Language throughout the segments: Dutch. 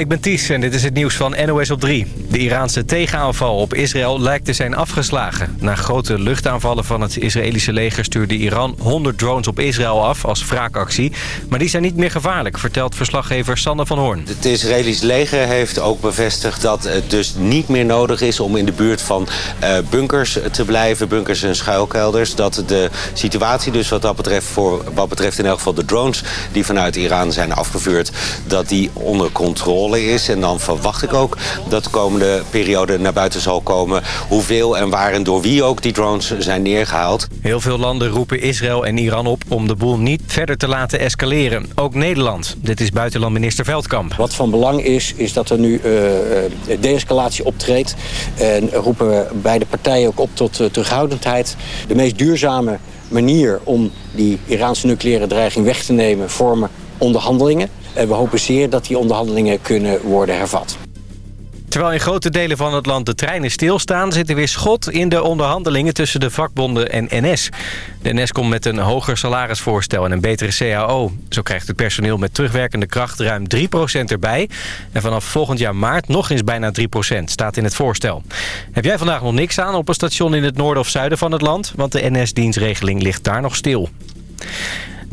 Ik ben Ties en dit is het nieuws van NOS op 3. De Iraanse tegenaanval op Israël lijkt te zijn afgeslagen. Na grote luchtaanvallen van het Israëlische leger stuurde Iran 100 drones op Israël af als wraakactie. Maar die zijn niet meer gevaarlijk, vertelt verslaggever Sander van Hoorn. Het Israëlische leger heeft ook bevestigd dat het dus niet meer nodig is om in de buurt van uh, bunkers te blijven. Bunkers en schuilkelders. Dat de situatie dus wat dat betreft, voor wat betreft in elk geval de drones die vanuit Iran zijn afgevuurd, dat die onder controle is. En dan verwacht ik ook dat de komende periode naar buiten zal komen... hoeveel en waar en door wie ook die drones zijn neergehaald. Heel veel landen roepen Israël en Iran op om de boel niet verder te laten escaleren. Ook Nederland. Dit is buitenlandminister Veldkamp. Wat van belang is, is dat er nu uh, de-escalatie optreedt. En roepen beide partijen ook op tot uh, terughoudendheid. De meest duurzame manier om die Iraanse nucleaire dreiging weg te nemen... vormen onderhandelingen. We hopen zeer dat die onderhandelingen kunnen worden hervat. Terwijl in grote delen van het land de treinen stilstaan... zit er weer schot in de onderhandelingen tussen de vakbonden en NS. De NS komt met een hoger salarisvoorstel en een betere CAO. Zo krijgt het personeel met terugwerkende kracht ruim 3% erbij. En vanaf volgend jaar maart nog eens bijna 3% staat in het voorstel. Heb jij vandaag nog niks aan op een station in het noorden of zuiden van het land? Want de NS-dienstregeling ligt daar nog stil.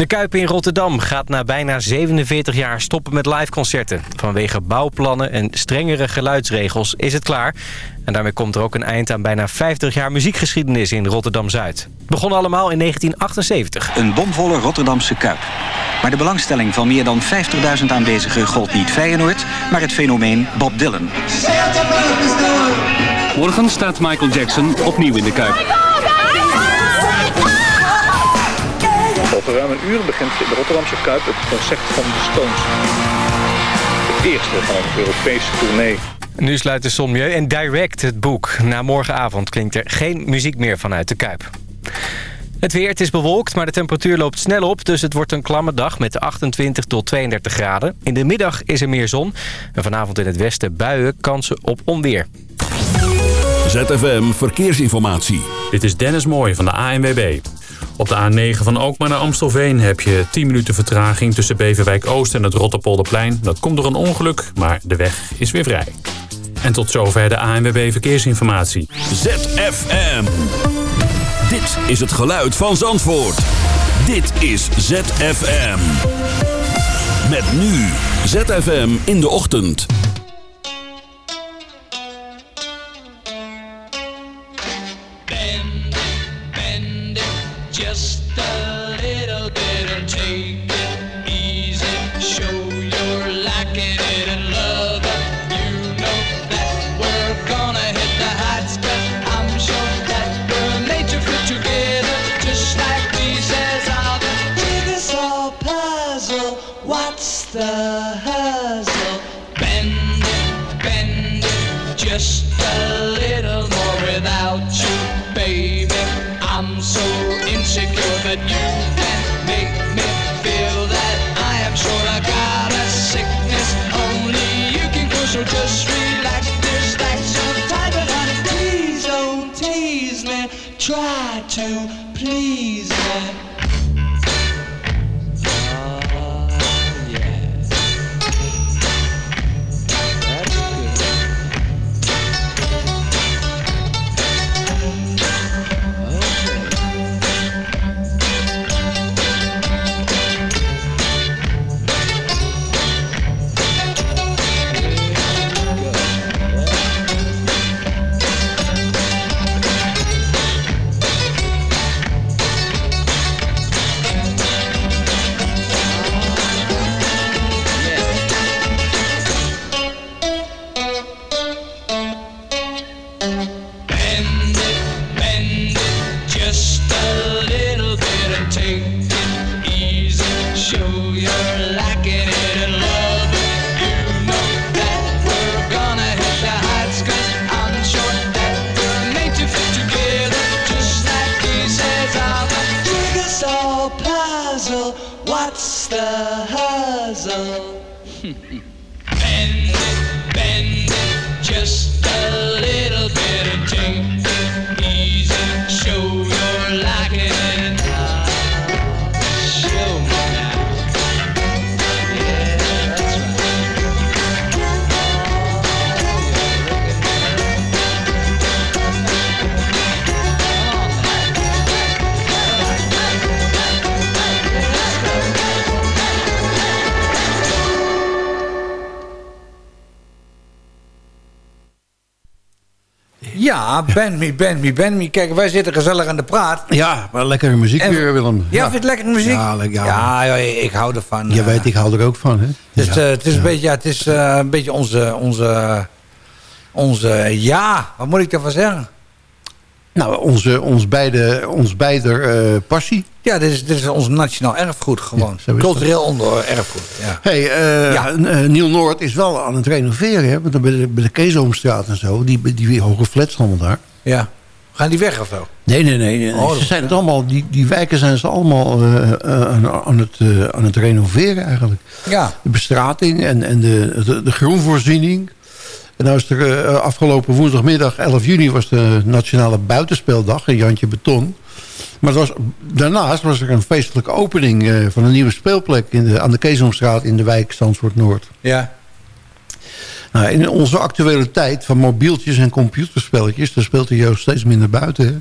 De Kuip in Rotterdam gaat na bijna 47 jaar stoppen met liveconcerten. Vanwege bouwplannen en strengere geluidsregels is het klaar. En daarmee komt er ook een eind aan bijna 50 jaar muziekgeschiedenis in Rotterdam-Zuid. Het begon allemaal in 1978. Een bomvolle Rotterdamse Kuip. Maar de belangstelling van meer dan 50.000 aanwezigen gold niet Feyenoord... maar het fenomeen Bob Dylan. Morgen staat Michael Jackson opnieuw in de Kuip. Ruim een uur begint in de Rotterdamse Kuip het concert van de Stones. Het eerste van een Europese tournee. Nu sluit de Sommieu en Direct het boek. Na morgenavond klinkt er geen muziek meer vanuit de Kuip. Het weer, het is bewolkt, maar de temperatuur loopt snel op... dus het wordt een klamme dag met 28 tot 32 graden. In de middag is er meer zon. En vanavond in het westen buien kansen op onweer. ZFM Verkeersinformatie. Dit is Dennis Mooij van de ANWB. Op de A9 van Alkmaar naar Amstelveen heb je 10 minuten vertraging tussen Beverwijk Oost en het Rotterpolderplein. Dat komt door een ongeluk, maar de weg is weer vrij. En tot zover de ANWB Verkeersinformatie. ZFM. Dit is het geluid van Zandvoort. Dit is ZFM. Met nu ZFM in de ochtend. Ja, Ben Me, Ben Me, Ben Me. Kijk, wij zitten gezellig aan de praat. Ja, maar lekkere muziek En- weer, Willem. Ja, vind je het lekkere muziek? Ja, le- ja. ja, ja, ik hou ervan. Je eh. weet, ik hou er ook van, hè? Dus, eh, het is, een, beetje, ja, het is eh, een beetje onze, onze, onze... Ja, wat moet ik daarvan zeggen? Nou, onze, ons beide, ons beider eh, passie. Ja, dit is, dit is ons nationaal erfgoed gewoon. Cultureel onder erfgoed, ja. hey, eh, Ja. eh, Niel Noord is wel aan het renoveren, hè? Want bij de, bij de Keesomstraat en zo, die, die hoge flats allemaal daar. ja. Gaan die weg of zo? Nee, nee, nee. nee. Oh, ze zijn het allemaal, die, die wijken zijn ze allemaal aan, aan het, aan het renoveren eigenlijk. Ja. De bestrating en, en de, de, de groenvoorziening. En nou is er eh, afgelopen woensdagmiddag, 11 juni, was de Nationale Buitenspeeldag in Jantje Beton. Maar was, daarnaast was er een feestelijke opening eh, van een nieuwe speelplek in de, aan de Keesomstraat in de wijk Zandvoort Noord. Ja. Nou, in onze actuele tijd van mobieltjes en computerspelletjes... daar speelt de jeugd steeds minder buiten. Hè?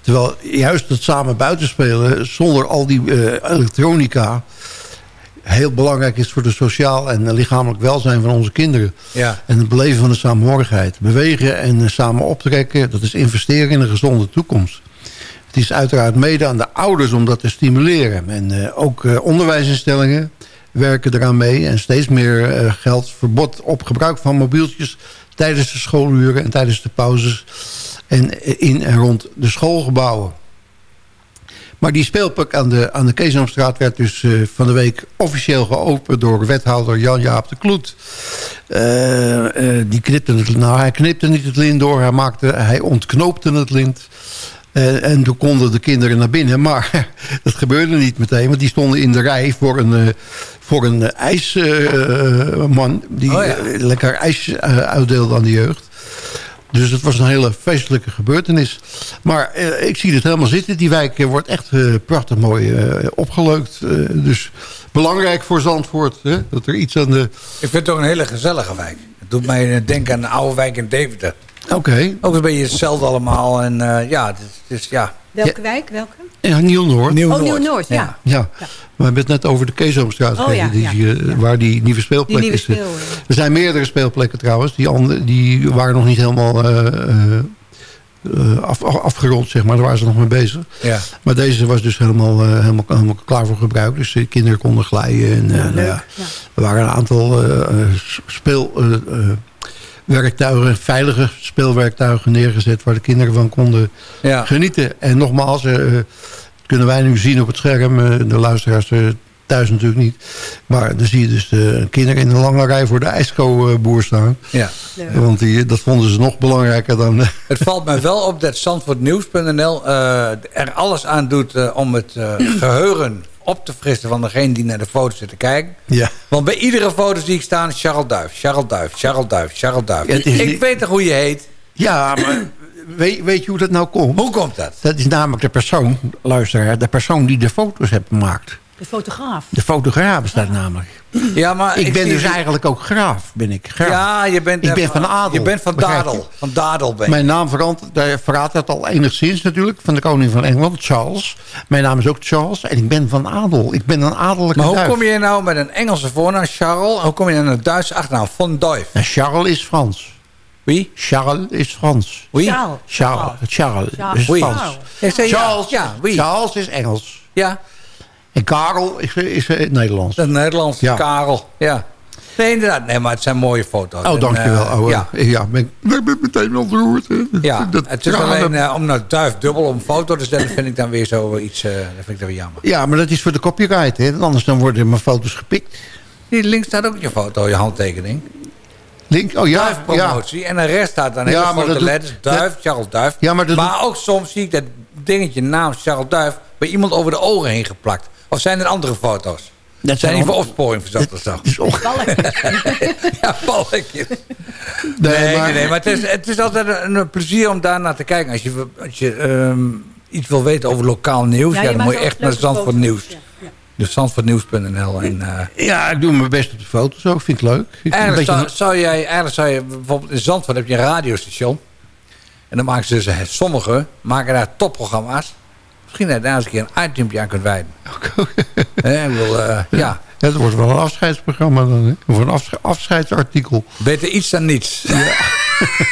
Terwijl juist het samen buitenspelen... zonder al die eh, elektronica... heel belangrijk is voor de sociaal en lichamelijk welzijn van onze kinderen. Ja. En het beleven van de samenhorigheid. Bewegen en samen optrekken... dat is investeren in een gezonde toekomst. Het is uiteraard mede aan de ouders om dat te stimuleren. En eh, ook eh, onderwijsinstellingen werken eraan mee. En steeds meer eh, geldt verbod op gebruik van mobieltjes... tijdens de schooluren en tijdens de pauzes... en in en rond de schoolgebouwen. Maar die speelplek aan de, aan de Keesomstraat werd dus eh, van de week officieel geopend door wethouder Jan-Jaap de Kloet. Eh, eh, die knipte het, nou, hij knipte niet het lint door, hij, maakte, hij ontknoopte het lint. En toen konden de kinderen naar binnen. Maar dat gebeurde niet meteen. Want die stonden in de rij voor een, voor een ijsman. die Oh ja. lekker ijs uitdeelde aan de jeugd. Dus het was een hele feestelijke gebeurtenis. Maar eh, ik zie het helemaal zitten. Die wijk eh, wordt echt eh, prachtig mooi eh, opgeleukt. Eh, dus belangrijk voor Zandvoort. Hè? Dat er iets aan de... Ik vind het toch een hele gezellige wijk. Het doet mij denken aan de oude wijk in Deventer. Oké. Ook een beetje hetzelfde allemaal. En eh, ja, het is, het is ja. Welke wijk? Welke? Ja, Nieuw-Noord. Oh, Nieuw-Noord, ja. Ja, we hebben het net over de Keesomstraat Oh, ja, die, ja, eh, waar die nieuwe speelplek Die nieuwe is. eh. speel, Er zijn meerdere speelplekken trouwens. Die, andere, die waren nog niet helemaal eh, af, af- afgerond, zeg maar. Daar waren ze nog mee bezig. Ja. Maar deze was dus helemaal, eh, helemaal, helemaal klaar voor gebruik. Dus de kinderen konden glijden. En, eh, nou ja, er waren een aantal eh, eh, speel... werktuigen, veilige speelwerktuigen neergezet... waar de kinderen van konden Ja. genieten. En nogmaals, eh, kunnen wij nu zien op het scherm... eh, de luisteraars eh, thuis natuurlijk niet... maar dan zie je dus de kinderen in een lange rij... voor de ijsko-boer staan. Ja. Want die, dat vonden ze nog belangrijker dan... Het valt mij wel op dat zandvoortnieuws.nl eh, er alles aan doet eh, om het eh, geheugen op te frissen van degene die naar de foto zit te kijken. ja. Want bij iedere foto zie ik staan Charles Duif, Charles Duif, Charles Duif, Charles Duif. Ja, het is ik weet toch hoe je heet? ja, maar weet, weet je hoe dat nou komt? Hoe komt dat? Dat is namelijk de persoon, luisteraar... de persoon die de foto's heeft gemaakt. De fotograaf. De fotograaf bestaat namelijk. Ja, maar Ik ben dus eigenlijk ook graaf, ben ik. Graaf. Ja, je bent, Ik ben van adel. Je bent van? Dadel. Van Dadel ben je. Mijn naam verandert, daar verraadt het al enigszins natuurlijk. Van de koning van Engeland, Charles. Mijn naam is ook Charles en ik ben van adel. Ik ben een adellijke Maar hoe duif. kom je nou met een Engelse voornaam, Charles? Hoe kom je aan een Duitse achternaam, Von Duif? En Charles is Frans. Wie? Charles is Frans. Wie? Charles. Charles, Charles Charles. is? Frans. Charles, Ja, wie? Charles is Engels. Ja, En Karel is, is eh, het Nederlands. dat Nederlands. Ja. Karel. Ja. Nee, inderdaad. Nee, maar het zijn mooie foto's. Oh, En, dankjewel. eh, Oh, ja. ja, ja ben ben meteen ontroerd. Ja, Dat het is tranen- alleen eh, om nou duif dubbel een foto te zetten, vind ik dan weer zo iets, eh, dat vind ik dan weer jammer. Ja, maar dat is voor de copyright. Hè? Anders dan worden mijn foto's gepikt. Hier links staat ook je foto, je handtekening. Link, oh ja. ja. Duifpromotie. En de rest staat dan hele Ja, maar grote letters. Duif, dat- Charles Duif. Ja, maar dat ook soms zie ik dat dingetje naam Charles Duif bij iemand over de ogen heen geplakt. Of zijn er andere foto's? Dat zijn die voor opsporing verzocht of zo? Ja, balkjes. Nee, Nee, maar- nee, maar het is, het is altijd een, een plezier om daar naar te kijken. Als je, als je ehm, iets wil weten over lokaal nieuws, ja, je dan moet je echt naar Zandvoort. Nieuws. Ja, ja. Dus zandvoortnieuws.nl. En, eh, Ja, ik doe mijn best op de foto's ook. Vind ik leuk. Ik, een eigenlijk, beetje- zou, zou jij, eigenlijk zou je bijvoorbeeld in Zandvoort heb je een radiostation. En dan maken ze dus, sommigen maken daar topprogramma's. Misschien dat je daar eens een keer een itemje aan kunt wijden. Hè, ik wil, eh, ja. Ja, dat wordt wel een afscheidsprogramma dan. Hè? Of een afsche- afscheidsartikel. beter iets dan niets.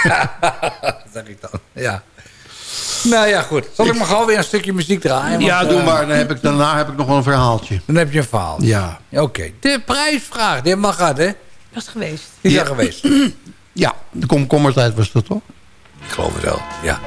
dat zeg ik dan, ja. Nou ja, goed. Zal ik maar gauw weer een stukje muziek draaien? ja, Want, doe eh, maar. Dan heb ik, daarna heb ik nog wel een verhaaltje. Dan heb je een verhaal. Ja. Oké. De prijsvraag, die mag gehad, hè? Dat is geweest. Die is Ja. geweest. Ja, de komkommertijd was dat toch? Ik geloof het wel, ja.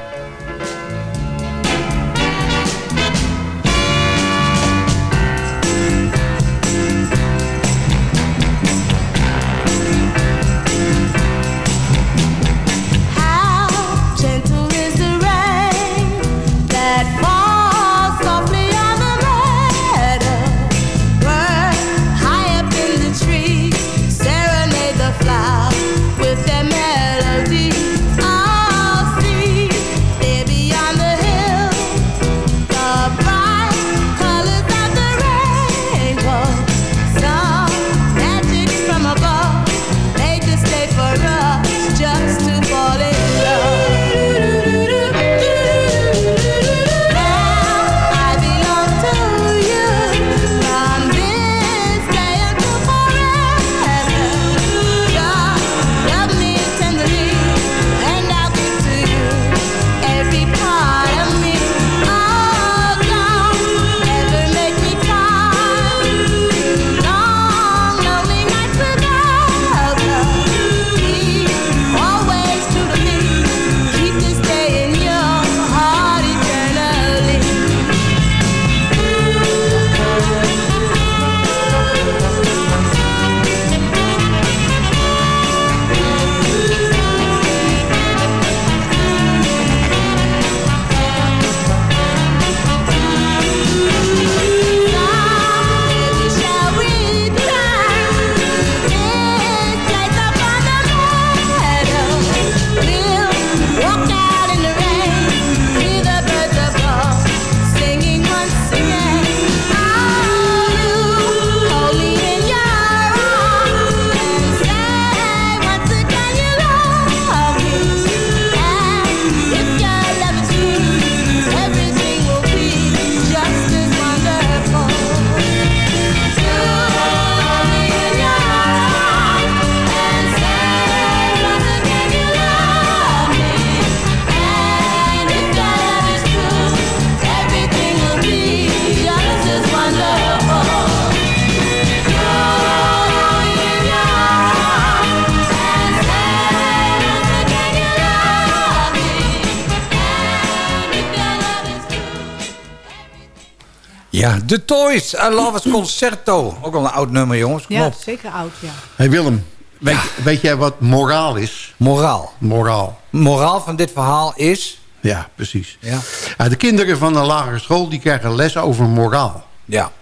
Ja, The Toys, I Love Concerto. Ook al een oud nummer, jongens. Kom Ja, op. zeker oud, ja. hey Willem, weet, weet jij wat moraal is? Moraal. Moraal. Moraal van dit verhaal is... Ja, precies. Ja. Ja, de kinderen van de lagere school die krijgen les over moraal. Ja.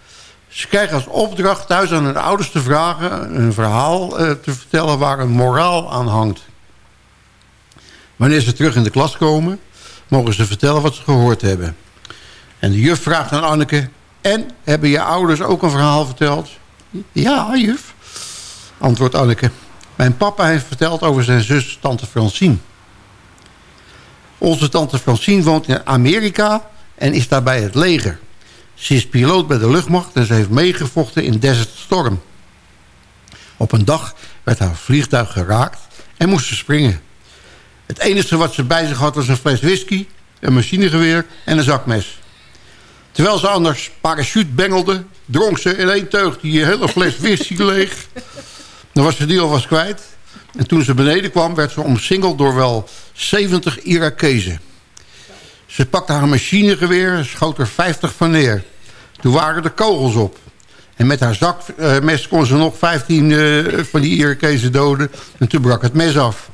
Ze krijgen als opdracht thuis aan hun ouders te vragen... een verhaal eh, te vertellen waar een moraal aan hangt. Wanneer ze terug in de klas komen... mogen ze vertellen wat ze gehoord hebben. En de juf vraagt aan Anneke... en, hebben je ouders ook een verhaal verteld? Ja, juf, antwoordt Anneke. Mijn papa heeft verteld over zijn zus, tante Francine. Onze tante Francine woont in Amerika en is daarbij het leger. Ze is piloot bij de luchtmacht en ze heeft meegevochten in Desert Storm. Op een dag werd haar vliegtuig geraakt en moest ze springen. Het enige wat ze bij zich had was een fles whisky, een machinegeweer en een zakmes. Terwijl ze anders parachute bengelde, dronk ze in één teug die hele fles whisky leeg. Dan was ze die alvast kwijt. En toen ze beneden kwam, werd ze omsingeld door wel 70 Irakezen. Ze pakte haar machinegeweer en schoot er 50 van neer. Toen waren er kogels op. En met haar zakmes kon ze nog 15 eh, van die Irakezen doden. En toen brak het mes af.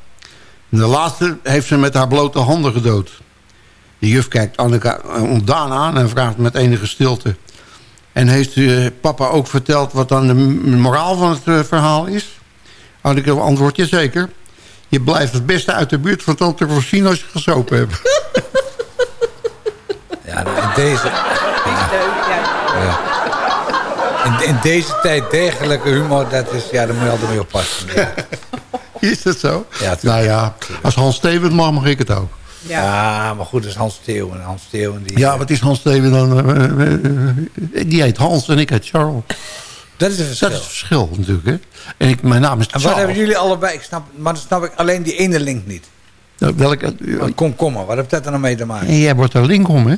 De laatste heeft ze met haar blote handen gedood. De juf kijkt Anneke ontdaan aan en vraagt met enige stilte... En heeft eh, papa ook verteld wat dan de moraal van het eh, verhaal is? Anneke antwoordt, je zeker. Je blijft het beste uit de buurt van tante Rosine als je gesopen hebt. Ja, in deze... Ja. In, in deze tijd dergelijke humor, dat is, ja, daar moet je altijd mee oppassen. Is dat zo? Ja, nou ja, als Hans Steven mag, mag ik het ook. Ja. maar goed, dat is Hans Steeuwen. Hans Steeuwen die... Ja, wat is Hans Steven dan? eh, eh, eh, die heet Hans en ik heet Charles. Dat is het verschil. Dat is het verschil natuurlijk. Hè? En ik, mijn naam is En wat Charles. hebben jullie allebei? Ik snap, maar dan snap ik alleen die ene link niet. Nou, Welke, Komkommer, wat heeft dat er nou mee te maken? en jij wordt er link om, hè?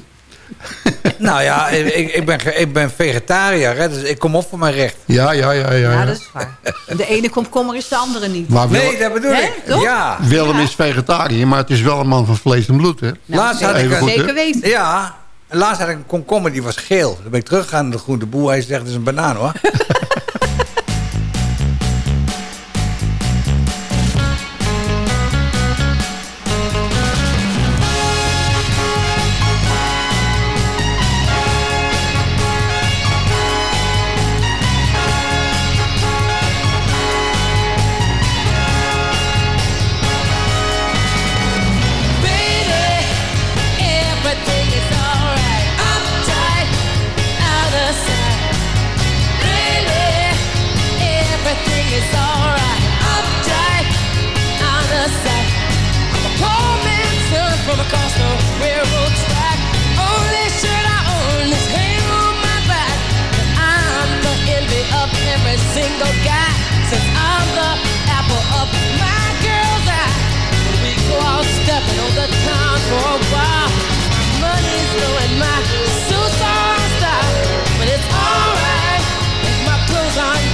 nou ja, ik, ik, ben, ik ben vegetariër, hè, dus ik kom op voor mijn recht. Ja, ja, ja. ja, Ja, ja. dat is waar. De ene komkommer is de andere niet. Maar Wil- Nee, dat bedoel Hè, ik. toch? Ja. Willem is vegetariër, maar het is wel een man van vlees en bloed, hè? Nou, Laatst had ik goed? Zeker weten. Ja, laatst had ik een komkommer, die was geel. Dan ben ik teruggegaan naar de groente boer. Hij zegt, het is een banaan hoor. for a while. Money's my on style. But it's alright if my clothes aren't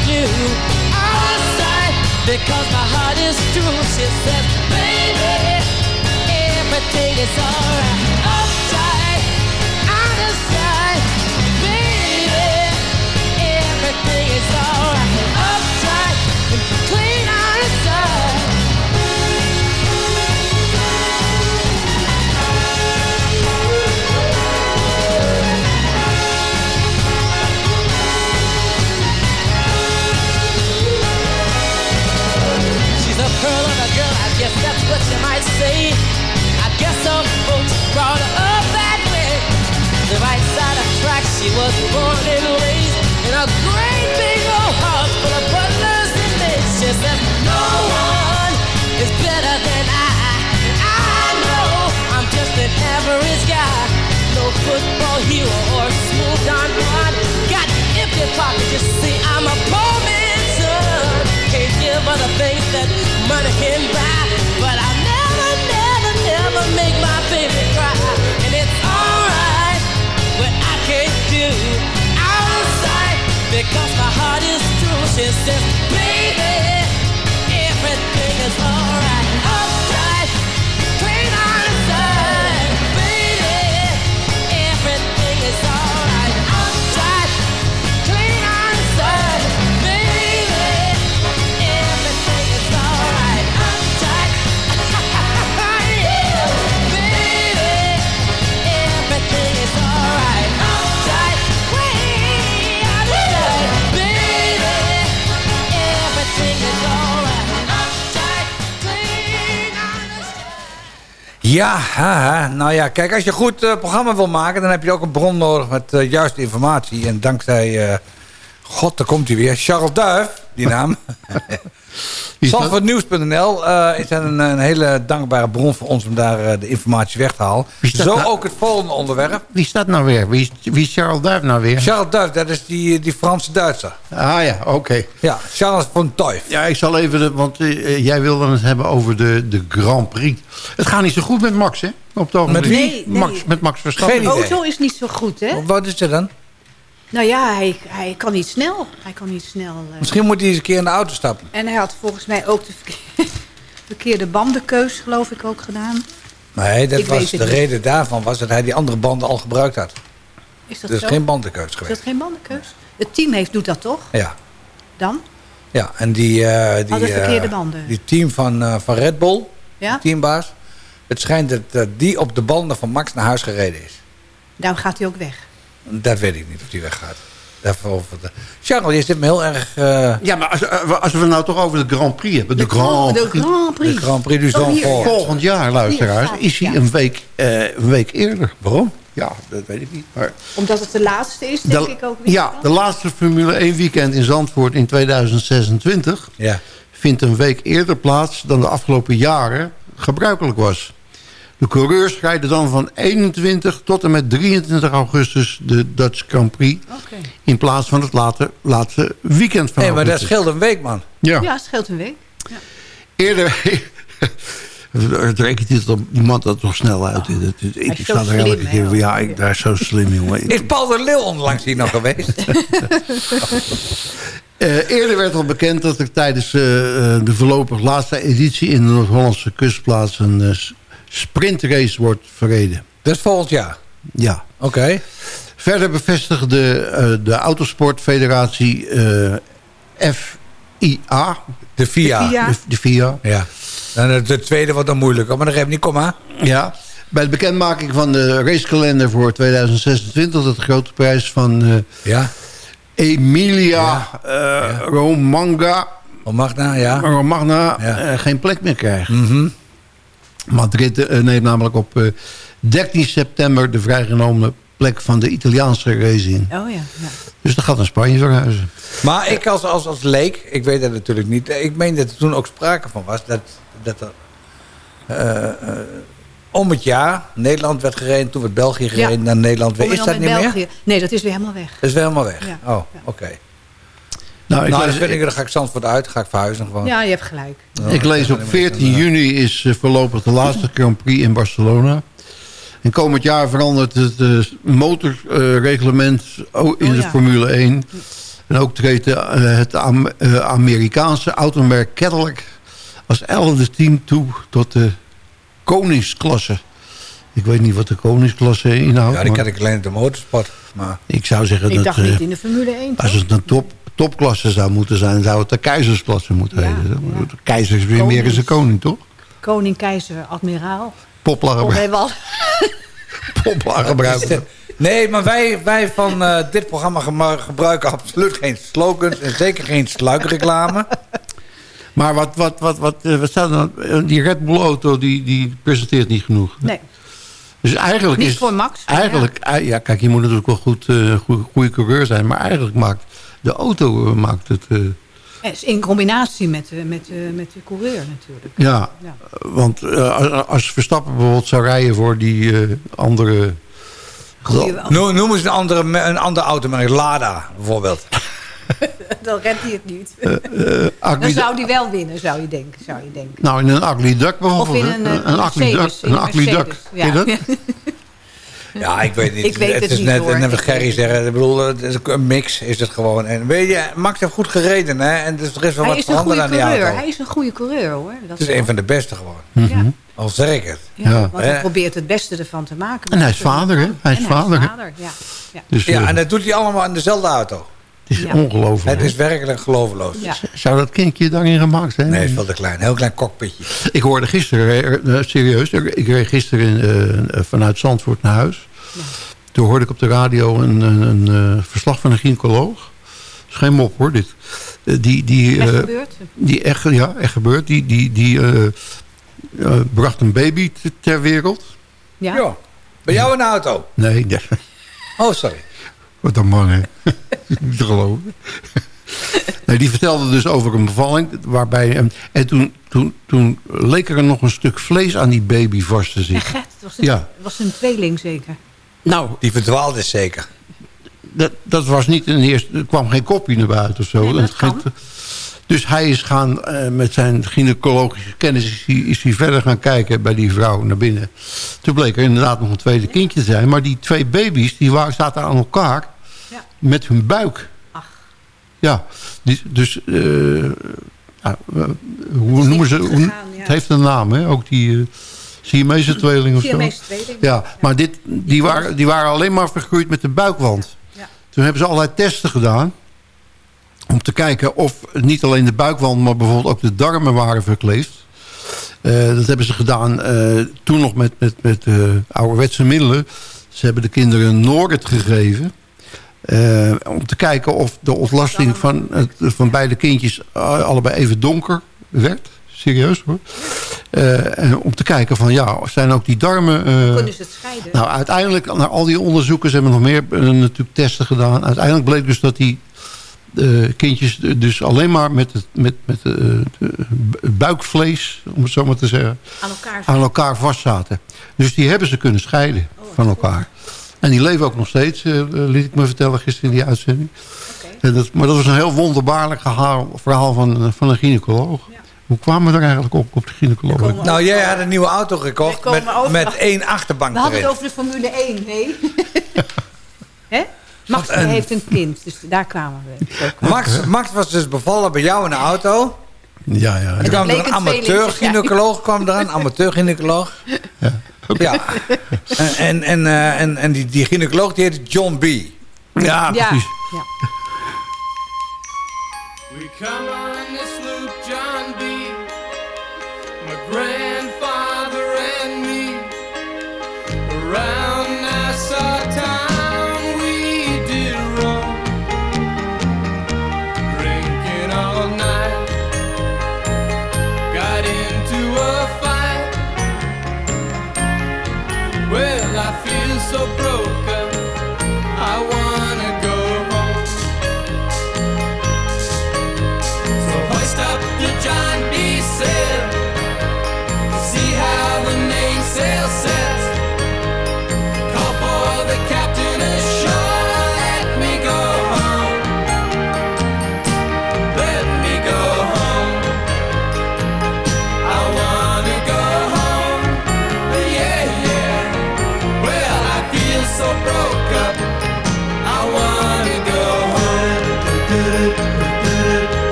because my heart is true. She says, baby, everything is alright. Ja, haha. nou ja, kijk, als je goed eh, programma wil maken... dan heb je ook een bron nodig met eh, juiste informatie. En dankzij, eh, god, daar komt hij weer, Charles Duif, die naam. Zandvoortnieuws.nl eh is een, een hele dankbare bron voor ons om daar eh, de informatie weg te halen. Staat Zo nou- ook het volgende onderwerp. Wie is dat nou weer? Wie is, wie is Charles Duif nou weer? Charles Duif, dat is die, die Franse Duitser. Ah ja, oké. Ja, Charles van Duif. Ja, ik zal even, de, want eh, jij wilde het hebben over de, de Grand Prix. Het gaat niet zo goed met Max, hè? Op het ogenblik. wie? Nee, nee. Max, met Max Verstappen. Geen De auto is niet zo goed, hè? Wat is er dan? Nou ja, hij, hij kan niet snel. Hij kan niet snel. eh. Misschien moet hij eens een keer in de auto stappen. En hij had volgens mij ook de verkeerde, verkeerde bandenkeus, geloof ik, ook gedaan. Nee, dat Ik was, de niet. reden daarvan was dat hij die andere banden al gebruikt had. Is dat Dus zo? geen bandenkeus Is geweest. dat geen bandenkeus? Het team heeft, doet dat toch? Ja. Dan? Ja, en die, eh die, Hadden verkeerde eh, banden. die team van, eh, van Red Bull, Ja? teambaas. Het schijnt dat, dat die op de banden van Max naar huis gereden is. Daarom gaat hij ook weg. Dat weet ik niet of die weggaat. Charles, je zit me heel erg... eh, Ja, maar als, eh, als we het nou toch over de Grand Prix hebben. De, Grand de Prix. Grand Prix. de Grand Prix Oh. Volgend jaar, luisteraars, Hier, is hij ja. een week, eh, een week eerder. Waarom? Ja, dat weet ik niet. Maar Omdat het de laatste is, denk de, ik ook weer. ja, de laatste Formule 1 weekend in Zandvoort in 2026... Ja. vindt een week eerder plaats dan de afgelopen jaren gebruikelijk was. De coureurs rijden dan van 21 tot en met 23 augustus de Dutch Grand Prix... Oké. in plaats van het late, laatste weekend van Nee, maar dat scheelt een week, man. Ja. Ja, het scheelt een week. Eerder, Het rekent dit op iemand dat toch snel uit. Hij ik is sta er elke keer voor. Ja, ik, daar is zo slim, jongen. Is Paul de Leeuw onlangs hier nog geweest? Eh, eerder werd al bekend dat er tijdens eh, eh, de voorlopig laatste editie... in de Noord-Hollandse kustplaats een sprintrace wordt verreden. Dat volgend jaar? Ja. Oké. Verder bevestigde eh, de Autosportfederatie eh, FIA... De FIA. De, de FIA. Ja. En de, de tweede wordt dan moeilijker, maar dat geeft niet, kom maar. Ja, bij de bekendmaking van de racekalender voor 2026... dat de grote prijs van eh, Ja. Emilia eh, Romagna... Romagna, ja. Romagna Ja. eh, geen plek meer krijgt. Mhm. Madrid eh, neemt namelijk op eh, 13 september... de vrijgenomen plek van de Italiaanse race in. Oh ja, ja. Dus dat gaat naar Spanje verhuizen. Maar ik als, als, als leek, ik weet het natuurlijk niet. Ik meen dat er toen ook sprake van was dat, dat er eh, eh, om het jaar Nederland werd gereden. Toen werd België gereden Ja. naar Nederland. weer. Is dat niet meer? Nee, dat is weer helemaal weg. Dat is weer helemaal weg. Ja. Oh, oké. Nou, ik Nou, lees- ik, dan ga ik Zandvoort uit. Ga ik verhuizen gewoon. Ja, je hebt gelijk. Ik lees op 14 juni is eh, voorlopig de laatste Grand Prix in Barcelona. En komend jaar verandert het eh, motorreglement ook in Oh, de ja. Formule 1. En ook treedt eh, het Am- eh, Amerikaanse automerk Cadillac als elfde team toe tot de koningsklasse. Ik weet niet wat de koningsklasse inhoudt. Ja, die ken ik alleen op de motorsport. Maar ik zou zeggen Ik dat dacht eh, niet in de Formule 1. als het een top, topklasse zou moeten zijn... zou het de keizersklasse moeten heten. De keizer is weer meer als een koning, toch? Koning, keizer, admiraal. Poplager gebruiken. Nee, maar wij, wij van eh, dit programma gebruiken absoluut geen slogans en zeker geen sluikreclame. Maar wat, wat, wat, wat, eh, wat staat er nou? Eh, Die Red Bull auto die, die presenteert niet genoeg. Nee, Dus eigenlijk niet is... voor Max. Eigenlijk, ja, kijk, je moet natuurlijk wel goed, eh goede, goede coureur zijn. Maar eigenlijk maakt de auto eh, maakt het... eh, Ja, is In combinatie met, de- met, met de coureur natuurlijk. ja, Ja. want eh, als- Verstappen bijvoorbeeld zou rijden voor die eh, andere... Noem, noem eens een andere, een andere automerk. Lada, bijvoorbeeld. Dan redt hij het niet. eh, Dan zou hij wel winnen, zou je denken. Zou je denken. nou, in een ugly duck Of bijvoorbeeld. in hè? een, eh, een duck. Mercedes, in Een een ugly duck. Mercedes. Ken je dat? Ja, ik weet niet. Ik weet het is niet, net, hoor. net wat Gerry zeggen. Ik bedoel, het is een mix is het gewoon. En weet je, Max heeft goed gereden, hè? En dus er is wel Hij wat is een veranderd goede aan die coureur. auto. Hij is een goede coureur hoor. Dat Het is wel. een van de beste gewoon. Mhm. Al zeg ik het. Ja, Ja. Want hij probeert het beste ervan te maken. En hij is vader, hè? Hij is En vader, ja. ja. Dus Ja, eh, en dat doet hij allemaal in dezelfde auto. Het is Ja. ongelooflijk. Het is werkelijk geloofloos. Ja. Zou dat kindje daarin gemaakt zijn? Nee, het is veel te klein. Heel klein cockpitje. Ik hoorde gisteren, eh, eh, serieus, ik reed gisteren eh, vanuit Zandvoort naar huis. Toen hoorde ik op de radio een, een, een, eh, verslag van een gynaecoloog. Dat is geen mop hoor, dit. Die, die, Echt eh, gebeurd? Die echt, ja, echt gebeurd. Die, die, die eh, eh, bracht een baby te- ter wereld. Ja. Ja. Bij jou de auto? Nee, nee. Oh, sorry. Wat een man, hè. Niet te geloven. nee, die vertelde dus over een bevalling. Waarbij, en en toen, toen, toen leek er nog een stuk vlees aan die baby vast te zitten. Echt? Het was een, Ja. was een tweeling zeker. Nou, Die verdwaald is zeker. dat, dat was niet een eerste... Er kwam geen kopie naar buiten of zo. Nee, dat Het ging- kan. dus hij is gaan, eh, met zijn gynaecologische kennis... Is hij, is hij verder gaan kijken bij die vrouw naar binnen. Toen bleek er inderdaad nog een tweede kindje te zijn. Maar die twee baby's, die waren, zaten aan elkaar... Ja. met hun buik. Ach. Ja, dus... eh, ja, eh, hoe noemen ze... hoe- ja. Het heeft een naam, hè? Ook die... Siamese tweeling of zo. Tweeling. Ja, maar dit, die, waren, die waren alleen maar vergroeid met de buikwand. Ja. Toen hebben ze allerlei testen gedaan. Om te kijken of niet alleen de buikwand, maar bijvoorbeeld ook de darmen waren verkleefd. Dat hebben ze gedaan toen nog met, met, met ouderwetse middelen. Ze hebben de kinderen een Norit gegeven. Eh, om te kijken of de ontlasting van, het, van beide kindjes eh, allebei even donker werd. Serieus hoor. Eh, en om te kijken van ja, zijn ook die darmen... eh, Kunnen ze het scheiden? nou, uiteindelijk, na al die onderzoeken, ze hebben nog meer natuurlijk testen gedaan. Uiteindelijk bleek dus dat die kindjes dus alleen maar met het, met, met, het buikvlees, om het zo maar te zeggen, aan elkaar. aan elkaar vastzaten. Dus die hebben ze kunnen scheiden van elkaar. En die leven ook nog steeds, eh, liet ik me vertellen gisteren in die uitzending. En dat, maar dat was een heel wonderbaarlijk gehaal- verhaal van, van een gynaecoloog. Hoe kwamen we er eigenlijk op, op de gynaecoloog? Nou, jij had een nieuwe auto gekocht met, over- met één achterbank We hadden erin. het over de Formule 1, nee. Hè? Max een- heeft een kind, dus daar kwamen we. Max, Max was dus bevallen bij jou in de auto. Ja, ja. En toen kwam er een een amateur-gynaecoloog, kwam er een amateur-gynaecoloog. Ja. En, en, en, eh, en, en die, die gynaecoloog die heette John B. Ja, precies. ja. We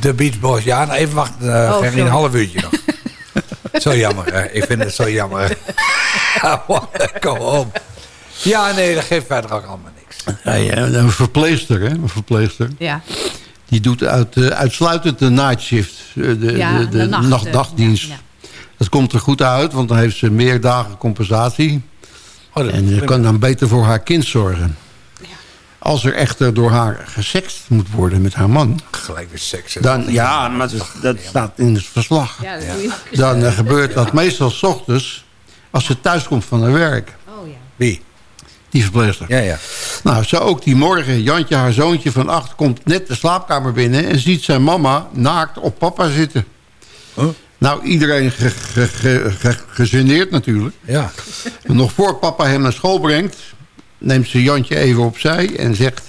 De Beach Boys. Ja, nou even wachten. Uh, Oh, een half uurtje nog. zo jammer, hè. Ik vind het zo jammer. I wanna go home. Ja, nee, dat geeft verder ook allemaal. Ja, ja, een verpleegster, hè? Een verpleegster. Ja. Die doet uit, eh, uitsluitend de night shift. eh, de, Ja, de, de, de nacht, eh, nachtdienst. ja, Dat komt er goed uit, want dan heeft ze meer dagen compensatie. Oh, en ze kan dan beter voor haar kind zorgen. Als er echter door haar gesext moet worden met haar man... Gelijk weer seks. hè. Dan, ja, maar dat, dat staat in het verslag. Dan gebeurt dat meestal s ochtends... als ze thuis komt van haar werk. Oh ja. Wie? Die verpleegster. Ja, ja. Nou, zo ook die morgen. Jantje, haar zoontje van acht, komt net de slaapkamer binnen... en ziet zijn mama naakt op papa zitten. Nou, iedereen ge, ge, ge, ge- gegeneerd natuurlijk. Ja. Nog voor papa hem naar school brengt... neemt ze Jantje even opzij en zegt...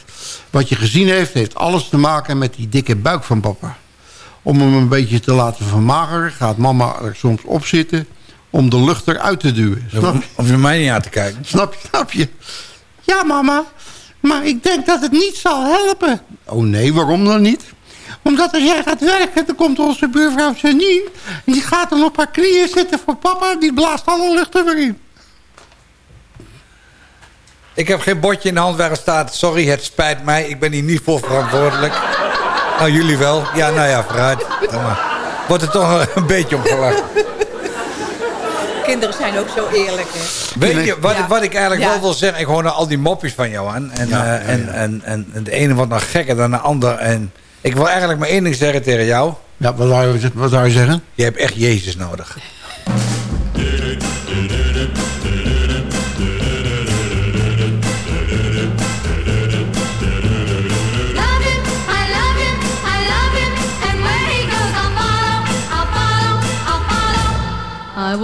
wat je gezien heeft, heeft alles te maken met die dikke buik van papa. Om hem een beetje te laten vermageren... gaat mama er soms op zitten om de lucht eruit te duwen. Snap je? Of je mij niet aan te kijken. Snap je? Snap je? Ja, mama. Maar ik denk dat het niet zal helpen. Oh nee, waarom dan niet? Omdat als jij gaat werken, dan komt onze buurvrouw Janine... en die gaat dan op haar knieën zitten voor papa... die blaast alle lucht er weer in. Ik heb geen bordje in de hand waar staat... Sorry, het spijt mij, ik ben hier niet voor verantwoordelijk. Nou, jullie wel. Ja, nou ja, vooruit. Dan maar. Wordt er toch een beetje om gelachen. Kinderen zijn ook zo eerlijk, hè. Weet je, wat, Ja. wat ik eigenlijk Ja. wel wil zeggen... Ik hoor nou al die mopjes van jou aan. En, eh, en, en, en, en de ene wordt nog gekker dan de ander. En Ik wil eigenlijk maar één ding zeggen tegen jou. Ja, wat zou je, wat zou je zeggen? Je hebt echt Jezus nodig.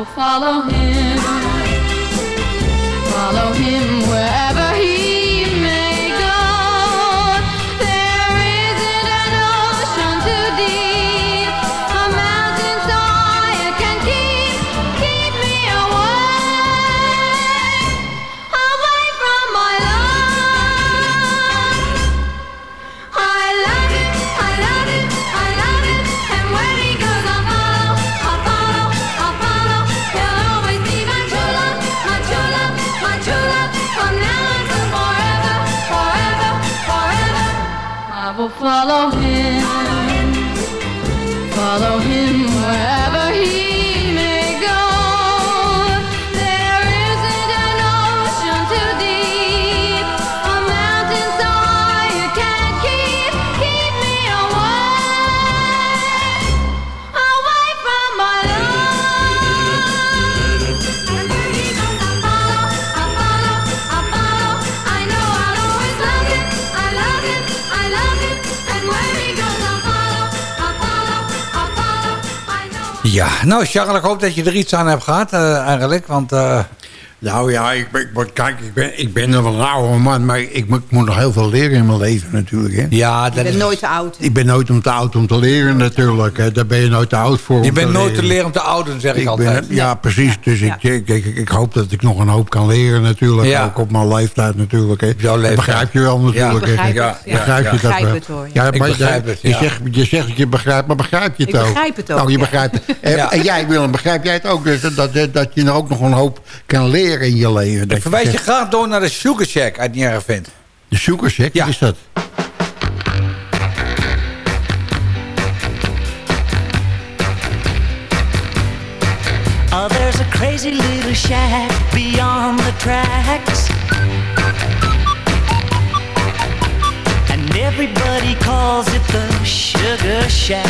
will follow him, follow him wherever follow him, follow him nou Charles, ik hoop dat je er iets aan hebt gehad eh, eigenlijk. Want eh, Nou ja, ik ben, ik ben- kijk, ik ben, ik ben wel een oude man, maar ik, moet- ik moet nog heel veel leren in mijn leven natuurlijk. Hè. ja, Je dat bent is, nooit te oud. Ik ben nooit om te oud om te leren natuurlijk. Hè. Daar ben je nooit te oud voor. je bent nooit te leren. om te ouden, zeg ik, Ik altijd. ben, ja, precies. Dus Ja. Ik, ik, ik, ik hoop dat ik nog een hoop kan leren natuurlijk. Ja. Ook op mijn leeftijd natuurlijk. Hè. jouw leeftijd. Begrijp je wel natuurlijk. Ik begrijp ja. Begrijp je dat Begrijp wel? het, hoor, ja. Ja, Ik maar begrijp je- het, je, zegt, je zegt dat je begrijpt, maar begrijp je het Ik ook? begrijp het ook, Nou, je ja. begrijpt het. En, Ja. en jij Willem, begrijp jij het ook? Dus dat, dat, dat je er ook nog een hoop kan leren in je leven. Dat Ik verwijs je zegt, graag door naar de Sugar Shack uit Niervent. De suikercheck, Ja. wat is dat? Oh, there's a crazy little shack beyond the tracks. And everybody calls it the Sugar Shack.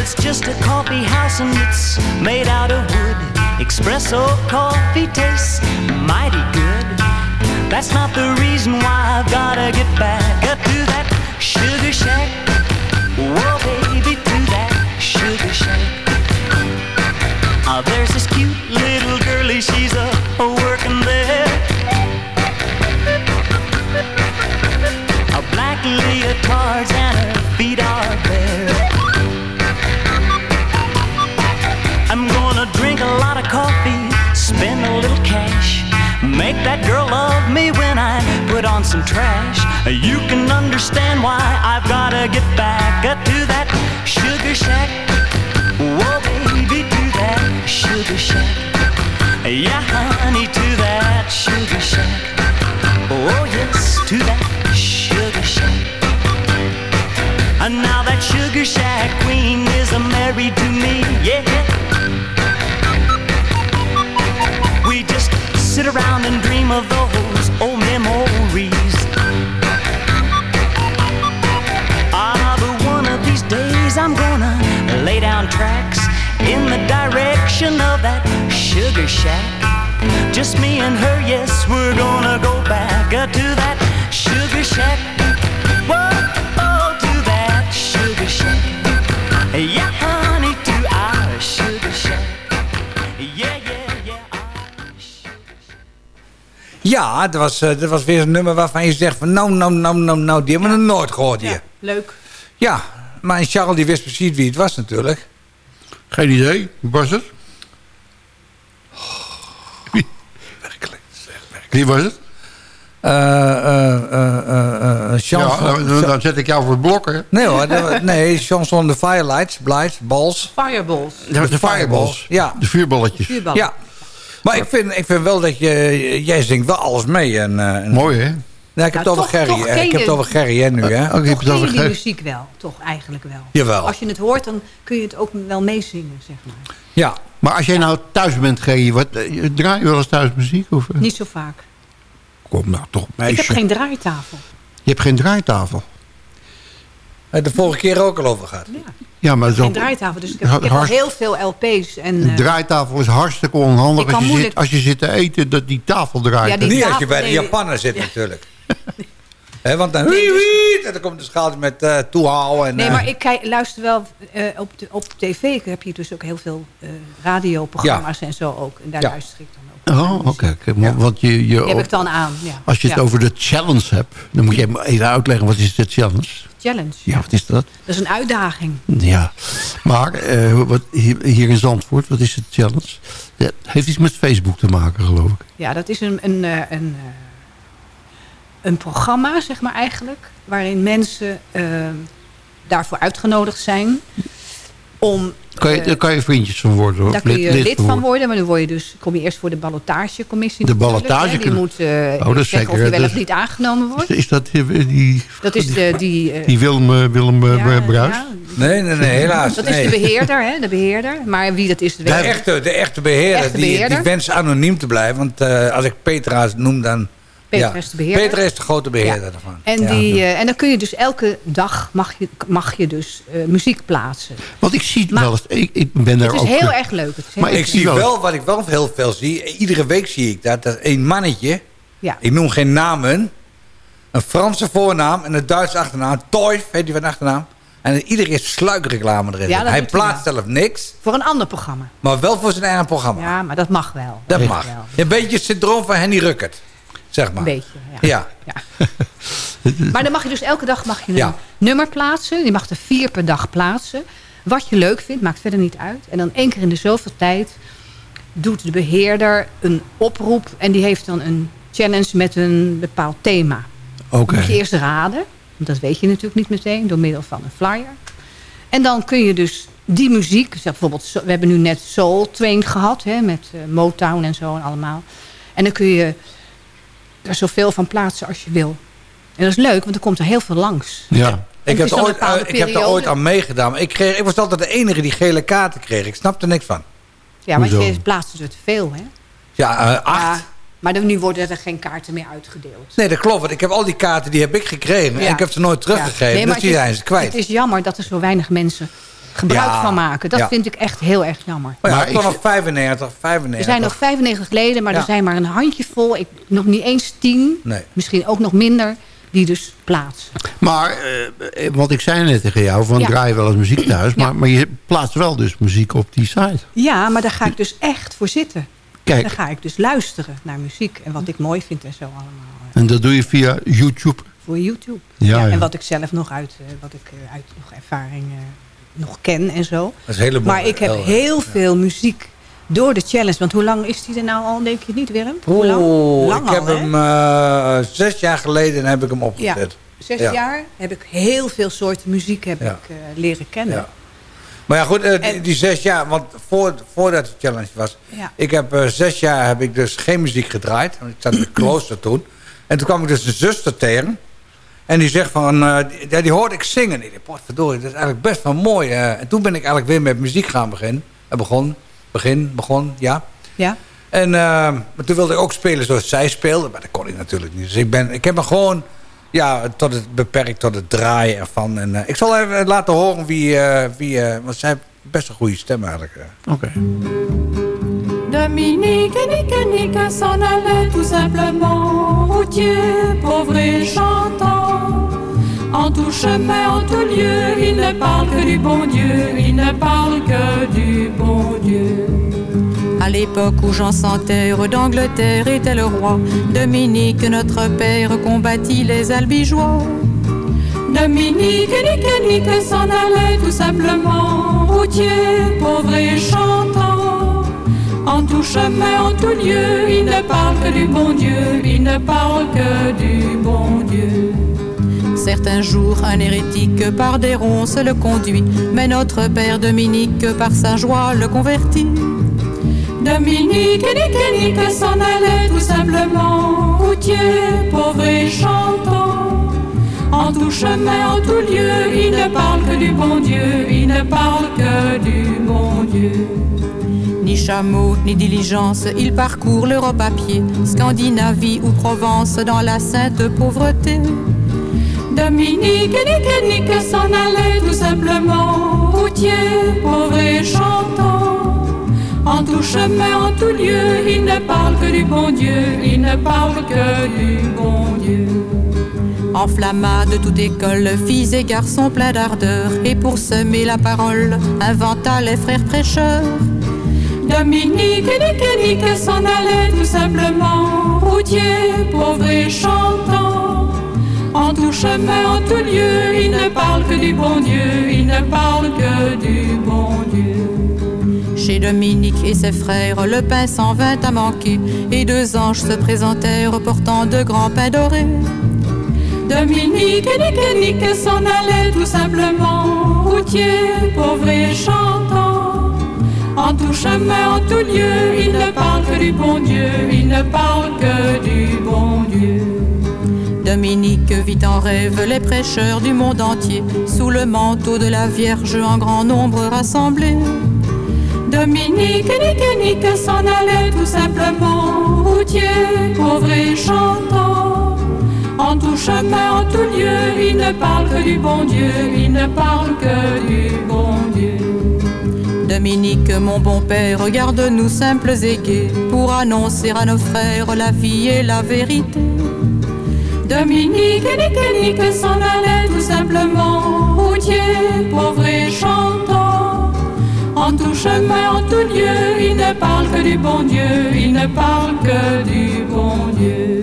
It's just a coffee house and it's made out of wood. Espresso coffee tastes mighty good. That's not the reason why I've gotta get back You can understand why I've gotta get back to that sugar shack. Whoa, baby, to that sugar shack. Yeah, honey, to that sugar shack. Oh, yes, to that sugar shack. And now that sugar shack queen is married to me, yeah. We just sit around and dream of those kitchen of that sugar shack. Just me and her, yes, we're gonna go back to that sugar shack. Whoa, oh, to that sugar shack. Yeah, honey, to our sugar shack. Yeah, yeah, yeah, our sugar shack. Ja, dat was, eh, dat was weer een nummer waarvan je zegt van nou, nou, nou, nou, nou, die hebben we nooit gehoord hier. Ja, leuk. Ja, maar Charles die wist precies wie het was natuurlijk. Geen idee. Was het? Wie was het? Eh, eh, eh, eh, eh, Ja, chanson- dan, dan zet ik jou voor het blokken. Nee hoor, nee, Chanson de Firelights, Blights, Bals. Fireballs. Dat was de fireballs. Ja. De vuurballetjes. Vuurballen. Ja. Maar ik vind, ik vind wel dat je... Jij zingt wel alles mee. En, eh, en- Mooi, hè? Nee, ik heb Nou, het over toch- Gerry. toch hè. ken Ik heb je- het over Gerry hè, nu, hè? Heb je Toch ken over die muziek wel, toch eigenlijk wel. Jawel. Als je het hoort, dan kun je het ook wel meezingen, zeg maar. Ja. Maar als jij nou thuis bent, G, wat, eh, draai je wel eens thuis muziek? Of, eh? Niet zo vaak. Kom nou toch, meisje. Ik heb geen draaitafel. Je hebt geen draaitafel. De vorige keer ook al over gehad. Ja, Ja, maar zo, geen draaitafel. Dus ik heb, ik heb al Hartst- heel veel LP's. En, een eh, draaitafel is hartstikke onhandig als je, zit, moeilijk- als je zit te eten, dat die tafel draait. Ja, die- Niet als je bij de nee. Japaner zit natuurlijk. Hè, want dan... Nee, dus- en dan komt de schaaltje met eh toehouden. En, Nee, eh, maar ik kijk, luister wel eh, op, de, op tv. heb je dus ook heel veel eh, radioprogramma's en zo ook. En daar Ja. luister ik dan ook. Oh, oké. oké. Want je, je, Die heb ik dan aan. Ja. als je het over de challenge hebt, dan moet je even uitleggen, wat is de challenge? Challenge. Ja, wat is dat? Dat is een uitdaging. Ja, maar eh, wat, hier, hier in Zandvoort, wat is de challenge? Dat heeft iets met Facebook te maken, geloof ik. Ja, dat is een, een, eh, een, eh, een programma, zeg maar eigenlijk. Waarin mensen eh, daarvoor uitgenodigd zijn. Om, Kan je, eh, daar kan je vriendjes van worden. Of daar kun je lid, van worden. worden. Maar dan word je dus, kom je eerst voor de ballotagecommissie. De ballotage Die moet Oh, dat is zeggen zeker, of je wel of niet aangenomen wordt. Is dat die, die, Dat is de, die, eh, die Willem, Willem ja, Bruis? ja. Nee, nee, nee, helaas. Dat nee. is de beheerder, hè? De beheerder. Maar wie dat is, De echte, de echte beheerder, Echte die, beheerder. die wenst anoniem te blijven. Want eh, als ik Petra noem, dan... Petra ja. is de beheerder. Petra is de grote beheerder Ja. daarvan. En, Ja. die, eh, en dan kun je dus elke dag mag je, mag je dus eh, muziek plaatsen. Want ik zie Maar- wel eens. Ik, ik ben daar Het is ook... heel erg leuk. Het is heel Maar Ik zie wel- wat ik wel heel veel zie, iedere week zie ik dat, dat een mannetje, Ja. ik noem geen namen, een Franse voornaam en een Duitse achternaam, Toyf heet hij van achternaam, en iedere keer sluikreclame erin. Ja, dat hij plaatst zelf niks, Voor een ander programma. maar wel voor zijn eigen programma. Ja, maar dat mag wel. dat mag mag. wel. Een beetje het syndroom van Henny Ruckert, zeg maar. Een beetje, ja. Ja. Maar dan mag je dus elke dag mag je een nummer plaatsen. Je mag er vier per dag plaatsen. Wat je leuk vindt, maakt verder niet uit. En dan één keer in de zoveel tijd doet de beheerder een oproep. En die heeft dan een challenge met een bepaald thema. Oké. moet je eerst raden. Want dat weet je natuurlijk niet meteen door middel van een flyer. En dan kun je dus die muziek... zeg bijvoorbeeld, we hebben nu net Soul Train gehad. Hè, met eh, Motown en zo en allemaal. En dan kun je er zoveel van plaatsen als je wil. En dat is leuk, want er komt er heel veel langs. Ja. Ik heb, er ooit, eh, ik heb daar periode. ooit aan meegedaan. Maar ik, kreeg, ik was altijd de enige die gele kaarten kreeg. Ik snapte niks van. Ja, want Hoezo? je plaatst er te veel, hè? Ja, eh, acht. Ja, maar dan, nu worden er geen kaarten meer uitgedeeld. Nee, dat klopt. Want ik heb al die kaarten die heb ik gekregen. Ja. En ik heb ze nooit teruggegeven. Ja. Nee, maar dus die zijn ze kwijt. Het is jammer dat er zo weinig mensen gebruik Ja. van maken. Dat Ja. vind ik echt heel erg jammer. Maar ja, Maar ik ik- nog 95, 95. Er zijn nog 95 leden, maar Ja. er zijn maar een handjevol. Ik, nog niet eens 10, Nee. misschien ook nog minder, die dus plaatsen. Maar, eh, eh, want ik zei net tegen jou, van Ja. draai je wel eens muziek thuis. Maar, maar je plaatst wel dus muziek op die site. Ja, maar daar ga ik dus echt voor zitten. Kijk, Dan ga ik dus luisteren naar muziek en wat ik mooi vind en zo allemaal. en dat doe je via YouTube. Voor YouTube. Ja, ja. En wat ik zelf nog uit, eh, wat ik uit nog ervaring eh, nog ken en zo. Dat is helemaal. Maar ik heb heel- heel veel muziek door de challenge. Want hoe lang is die er nou al, denk je niet, Willem? Hoe lang? Ik heb hem eh, zes jaar geleden heb ik hem Ja, opgezet. zes Ja. jaar heb ik heel veel soorten muziek heb Ja. ik, eh, leren kennen. Ja. Maar ja, goed, eh, die, zes jaar, want voor, voordat de challenge was... Ik heb zes jaar heb ik dus geen muziek gedraaid. Want ik zat in de klooster toen. En toen kwam ik dus een zuster tegen. En die zegt van, eh, die, ja, die hoorde ik zingen. Ik dacht, potverdorie, dat is eigenlijk best wel mooi. eh. en toen ben ik eigenlijk weer met muziek gaan beginnen. En begon, begin, begon, ja. Ja? En eh, maar toen wilde ik ook spelen zoals zij speelde. Maar dat kon ik natuurlijk niet. Dus ik, ben, ik heb me gewoon ja, tot het, beperkt tot het draaien ervan. En, eh, ik zal even laten horen wie... eh, wie want zij heeft best een goede stem eigenlijk. Oké. Dominique, Nique, Nique s'en allait tout simplement, routier, pauvre et chantant. En tout chemin, en tout lieu, il ne parle que du bon Dieu, il ne parle que du bon Dieu. l'époque où Jean sans terre d'Angleterre était le roi, Dominique, notre père, combattit les albigeois. Dominique, nique, nique, s'en allait tout simplement, routier, pauvre et chantant. En tout chemin, en tout lieu, il ne parle que du bon Dieu, il ne parle que du bon Dieu. Certains jours, un hérétique par des ronces le conduit, mais notre père Dominique par sa joie le convertit. Dominique, nique, nique, s'en allait tout simplement, routier, pauvre et chantant. En tout chemin, en tout lieu, il ne parle que du bon Dieu, il ne parle que du bon Dieu. Ni chameau, ni diligence, il parcourt l'Europe à pied, Scandinavie ou Provence dans la sainte pauvreté. Dominique, nique, nique, s'en allait tout simplement, routier, pauvre et chantant. En tout chemin, en tout lieu, il ne parle que du bon Dieu, il ne parle que du bon Dieu. Enflamma de toute école, filles et garçons pleins d'ardeur, et pour semer la parole, inventa les frères prêcheurs. Dominique, nique, nique, s'en allait tout simplement, routier, pauvre et chantant. En tout chemin, en tout lieu, il ne parle que du bon Dieu, il ne parle que du bon Dieu. Chez Dominique et ses frères, le pain s'en vint à manquer, et deux anges se présentèrent portant de grands pains dorés. Dominique, nique, nique, s'en allait tout simplement, routier, pauvre et chantant. En tout chemin, en tout lieu, il ne parle que du bon Dieu, il ne parle que du bon Dieu. Dominique vit en rêve les prêcheurs du monde entier, sous le manteau de la Vierge en grand nombre rassemblés. Dominique, nique, nique, s'en allait tout simplement, routier, pauvre et chantant. En tout chemin, en tout lieu, il ne parle que du bon Dieu, il ne parle que du bon Dieu. Dominique, mon bon père, regarde-nous simples et gais, pour annoncer à nos frères la vie et la vérité. Dominique, nique, nique, s'en allait tout simplement, routier, pauvre et chantant. En tout chemin, en tout lieu, il ne parle que du bon Dieu, il ne parle que du bon Dieu.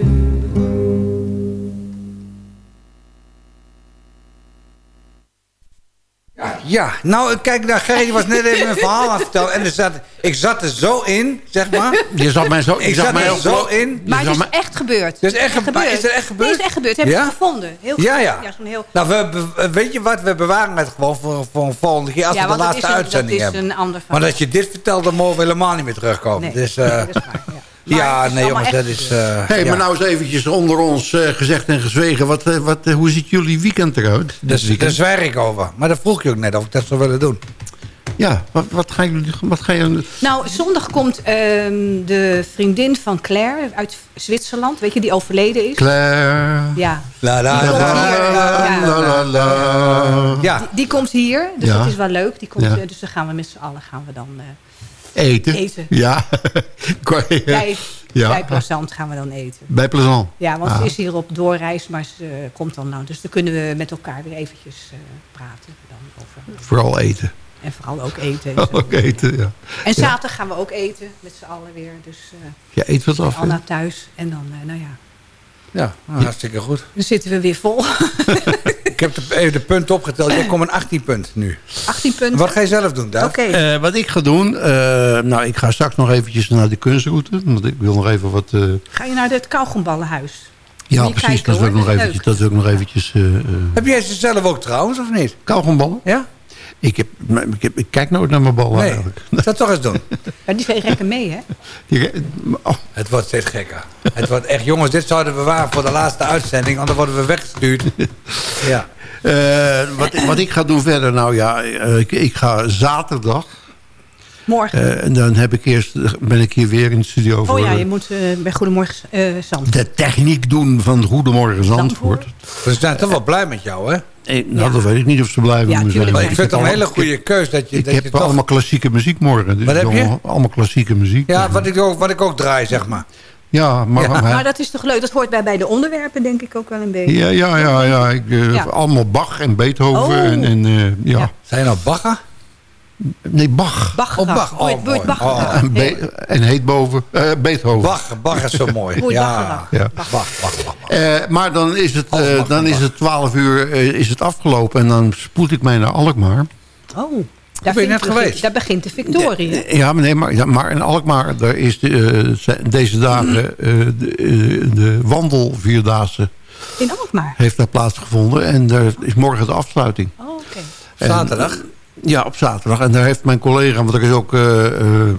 Ja, nou kijk, daar Gerry was net even een verhaal aan het vertellen. En er zat, ik zat er zo in, zeg maar. Je zat mij zo, ik zat mij er ook zo in. Maar het is echt gebeurd. Het is echt, ge- maar is er echt gebeurd? Nee, is echt gebeurd. Heb je Ja? het gevonden? Heel Ja, ja. zo'n heel... Nou, we, weet je wat? We bewaren het gewoon voor, voor een volgende keer als Ja, we de laatste uitzending dat is hebben. een ander maar dat je dit vertelt, dan mogen we helemaal niet meer terugkomen. Nee, dus, eh, nee, dat is waar, ja. Nee jongens, dat is... eh, hey, ja. maar nou eens eventjes onder ons eh, gezegd en gezwegen. Wat, eh, wat, hoe ziet jullie weekend eruit? Dus, daar zwijg ik over. Maar dat vroeg je ook net of ik dat zou willen doen. Ja, wat, wat ga je... Wat ga je Nou, zondag komt ehm, de vriendin van Claire uit Zwitserland. Weet je, die overleden is. Claire... Ja. La, la, Die komt la, hier. la, Ja. la, la, la. Ja. Die, die komt hier, dus Ja. dat is wel leuk. Die komt, Ja. dus dan gaan we met z'n allen gaan we dan eh, Eten. Eten. Ja. Bij, ja. bij Plazant gaan we dan eten. Bij Plezant. Ja, want Ah. ze is hier op doorreis, maar ze eh, komt dan nou. Dus dan kunnen we met elkaar weer eventjes eh, praten. Dan over. Vooral eten. En vooral ook eten. en. Ook eten, ja. En zaterdag gaan we ook eten met z'n allen weer. Dus eh Ja, eet wat af. hè? Anna thuis. En dan, eh, nou ja, Ja, nou, hartstikke goed. dan zitten we weer vol. Ik heb de, even de punten opgeteld. Jij komt een 18 punt nu. 18 punten. Wat ga je zelf doen? Oké. Eh, wat ik ga doen... eh, nou, ik ga straks nog eventjes naar de kunstroute. Want ik wil nog even wat... eh, Ga je naar het kauwgomballenhuis? ja, je precies. kijken, dat wil ik nog Dat is eventjes... Dat wil ik nog eventjes... Heb jij ze zelf ook trouwens, of niet? kauwgomballen? Ja? Ik, heb, maar ik, heb, ik kijk nooit naar mijn ballen Nee, eigenlijk. dat toch eens doen. Ja, die twee rekken mee, hè? Die- oh, Het wordt steeds gekker. Het wordt echt, jongens, dit zouden we bewaren voor de laatste uitzending, dan worden we weggestuurd. Ja. eh, wat, wat ik ga doen verder, nou ja, eh, ik, ik ga zaterdag. Morgen. eh, en dan heb ik eerst, ben ik hier weer in de studio voor oh ja, je moet eh, bij Goedemorgen eh Zand. de techniek doen van Goedemorgen Zandvoort. We zijn toch wel blij met jou, hè? Eh, nou, dat weet ik niet of ze blij met Ja, zijn. Ik vind het een hele goede keus dat je, Ik dat je heb toch... allemaal klassieke muziek morgen. Dus Wat heb je? allemaal- klassieke muziek. Ja, wat ik, ook, wat ik ook draai, zeg maar. Ja, maar... Ja. maar- dat is toch leuk? Dat hoort bij, bij de onderwerpen, denk ik ook wel een beetje. ja, ja, ja, ja. Ik, eh, Ja. Allemaal Bach en Beethoven. Oh. En, en, eh, ja. Zijn nou bagger? Nee, Bach. Bach. Oh, Bach. Oh. Bach Oh. gedacht? En, Be- en heet boven eh, Beethoven. Bach, Bach is zo mooi. Ja. Ja. Bach, Bach, Bach. Eh, maar dan is het, Oh, eh, mag, dan is het 12 uur eh, is het afgelopen. En dan spoed ik mij naar Alkmaar. Oh, daar, ben je vindt- net geweest? daar begint de Victorie. Ja, maar, nee, maar, ja, maar in Alkmaar daar is de, deze dagen eh, de, de wandelvierdaagse In Alkmaar. heeft daar plaatsgevonden. En daar is morgen de afsluiting. Oh, oké. Zaterdag? Ja, op zaterdag. En daar heeft mijn collega, want er is ook eh, eh,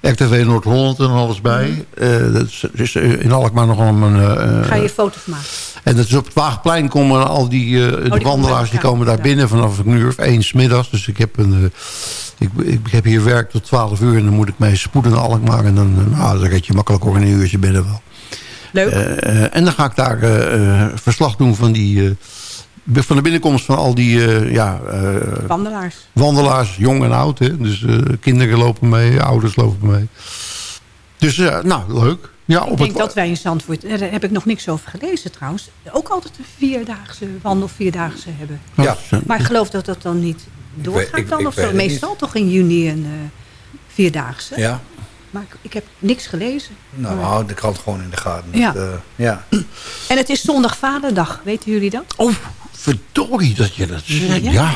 RTV Noord-Holland en alles bij. Eh, dat is, is in Alkmaar nog een... eh, Ga je foto's maken? En dat is op het Waagplein komen al die, de komen wandelaars die komen daar ja. binnen vanaf een uur of één middags. Dus ik heb, een, ik, ik heb hier werk tot 12 uur en dan moet ik mij spoeden naar Alkmaar. En dan, nou, dan red je makkelijk ook in een uurtje binnen wel. Leuk. En dan ga ik daar verslag doen van, die, van de binnenkomst van al die eh, ja, eh, Wandelaars. wandelaars, jong en oud. Hè? Dus eh, kinderen lopen mee, ouders lopen mee. Dus nou, leuk. Ja, Ik op denk het, dat wij in Zandvoort, daar heb ik nog niks over gelezen trouwens, ook altijd een vierdaagse wandel vierdaagse hebben. Ja. Maar ik geloof dat dat dan niet doorgaat ik- dan ik of zo. Meestal toch in juni een eh, vierdaagse. Ja. Maar ik, ik heb niks gelezen. Nou, we Maar- houden de krant gewoon in de gaten. Ja. Dat, eh, ja. En het is zondag vaderdag, weten jullie dat? Oh, verdorie dat je dat zegt. Ja? ja.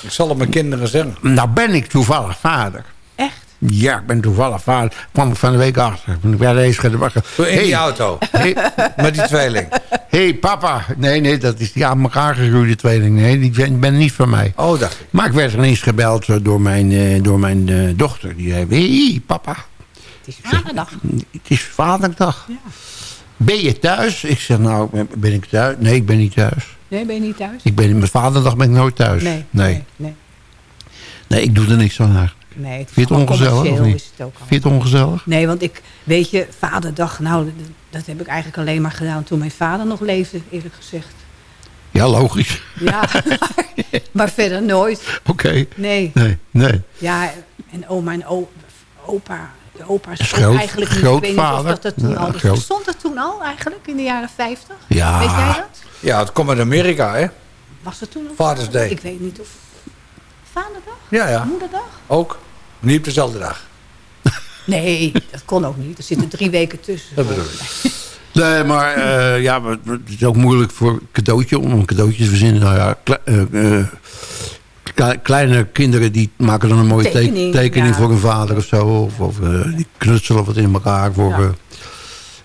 Ik zal het mijn kinderen zeggen. Nou ben ik toevallig vader. Echt? Ja, ik ben toevallig vader. Kwam ik van de week achter. Ik werd eens wakker. In die auto. Hey, Met die tweeling. hey, papa. Nee, nee, dat is die aan elkaar gegroeide tweeling. Nee, die ben, ben niet van mij. Oh, dacht ik. Maar ik werd ineens gebeld eh, door mijn, eh, door mijn eh, dochter. Die zei, hey, papa. Het is vaderdag. Het is vaderdag. Ben je thuis? Ik zeg, nou, ben ik thuis? Nee, ik ben niet thuis. Nee, ben je niet thuis? Ik ben, met vaderdag ben ik nooit thuis. Nee, Nee, nee, nee. Nee, ik doe er niks aan eigenlijk. Nee, het Vind je het allemaal ongezellig of niet? is het ook al. Vind je het ongezellig? Nee, want ik, weet je, vaderdag, nou, dat, heb ik eigenlijk alleen maar gedaan toen mijn vader nog leefde, eerlijk gezegd. Ja, logisch. Ja, maar, maar verder nooit. Oké. Nee. Nee, nee. Ja, en oma en opa, de opa's Is ook groot- eigenlijk niet. Ik weet niet of grootvader. dat er toen Ja, al groot. Bestond dat toen al eigenlijk, in de jaren 50? Ja. Weet jij dat? Ja, het komt uit Amerika, hè? Was dat toen al? Father's Day. Ik weet niet of... Vaderdag? Ja, ja. Moederdag? Ook. Niet op dezelfde dag. Nee, dat kon ook niet. Er zitten drie weken tussen. Dat bedoel ik. Nee, maar eh, ja, maar het is ook moeilijk voor een cadeautje om een cadeautje te verzinnen. Nou ja, eh, eh, kleine kinderen die maken dan een mooie tekening, Tekening, tekening ja. voor hun vader of zo. Of, of eh, die knutselen wat in elkaar voor, eh,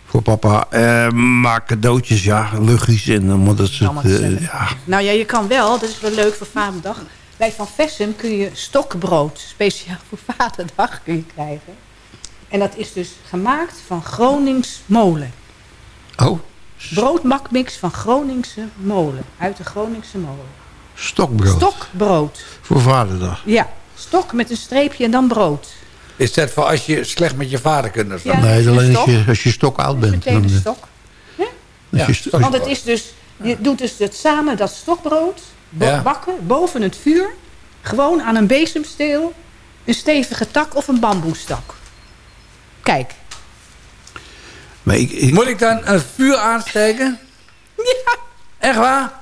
voor papa. Eh, maar cadeautjes, ja, luchtjes en allemaal dat soort... Gezellig. ja. Nou ja, je kan wel, dat is wel leuk voor Vaderdag. Bij Van Vessen kun je stokbrood, speciaal voor Vaderdag, kun je krijgen. En dat is dus gemaakt van Gronings molen. Oh, Broodmakmix van Groningse molen. Uit de Groningse molen. Stokbrood. Stokbrood. Voor vaderdag. Ja, stok met een streepje en dan brood. Is dat voor als je slecht met je vader kunt? zo? Ja, nee, een alleen als je, als je stok oud bent. Meteen dan, de eh, stok. je Want het is dus, je doet dus het samen dat stokbrood bo- Ja. bakken boven het vuur. Gewoon aan een bezemsteel, een stevige tak of een bamboestak. Kijk. Maar ik, ik- Moet ik dan een vuur aansteken? Ja. Echt waar?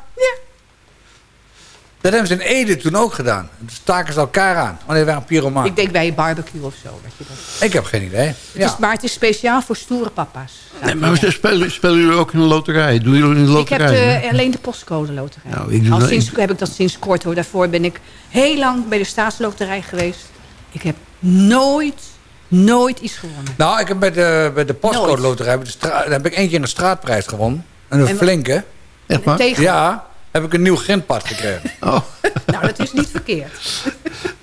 Dat hebben ze in Ede toen ook gedaan. Toen staken ze elkaar aan. Wanneer waren een pyromaan. Ik denk bij je barbecue of zo. Dat je dat... Ik heb geen idee. Het Ja. is, maar het is speciaal voor stoere papa's. Nee, maar ze spelen, spelen jullie ook in de loterij? Doen jullie in de Ik heb loterij? de- alleen de postcode loterij. Nou, ik doe Al dat- sinds, heb ik dat sinds kort hoor. Daarvoor ben ik heel lang bij de staatsloterij geweest. Ik heb nooit, nooit iets gewonnen. Nou, ik heb bij de, bij de postcode loterij... de daar heb ik één keer een straatprijs gewonnen. En een En- flinke. Echt waar? Tegen- Ja, heb ik een nieuw grindpad gekregen. Oh. Nou, dat is niet verkeerd.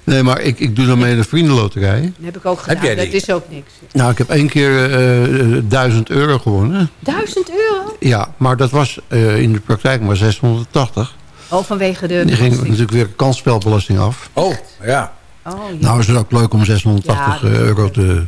Nee, maar ik, ik doe dan mee de vriendenloterij. Dat heb ik ook gedaan. jij Dat is ook niks. Nou, ik heb één keer eh, eh, 1000 euro gewonnen. Duizend euro? Ja, maar dat was eh, in de praktijk maar 680. Oh, vanwege de Die ging natuurlijk weer kansspelbelasting af. Oh, ja. Oh, ja. Nou is het ook leuk om 680 Ja, dat- euro te,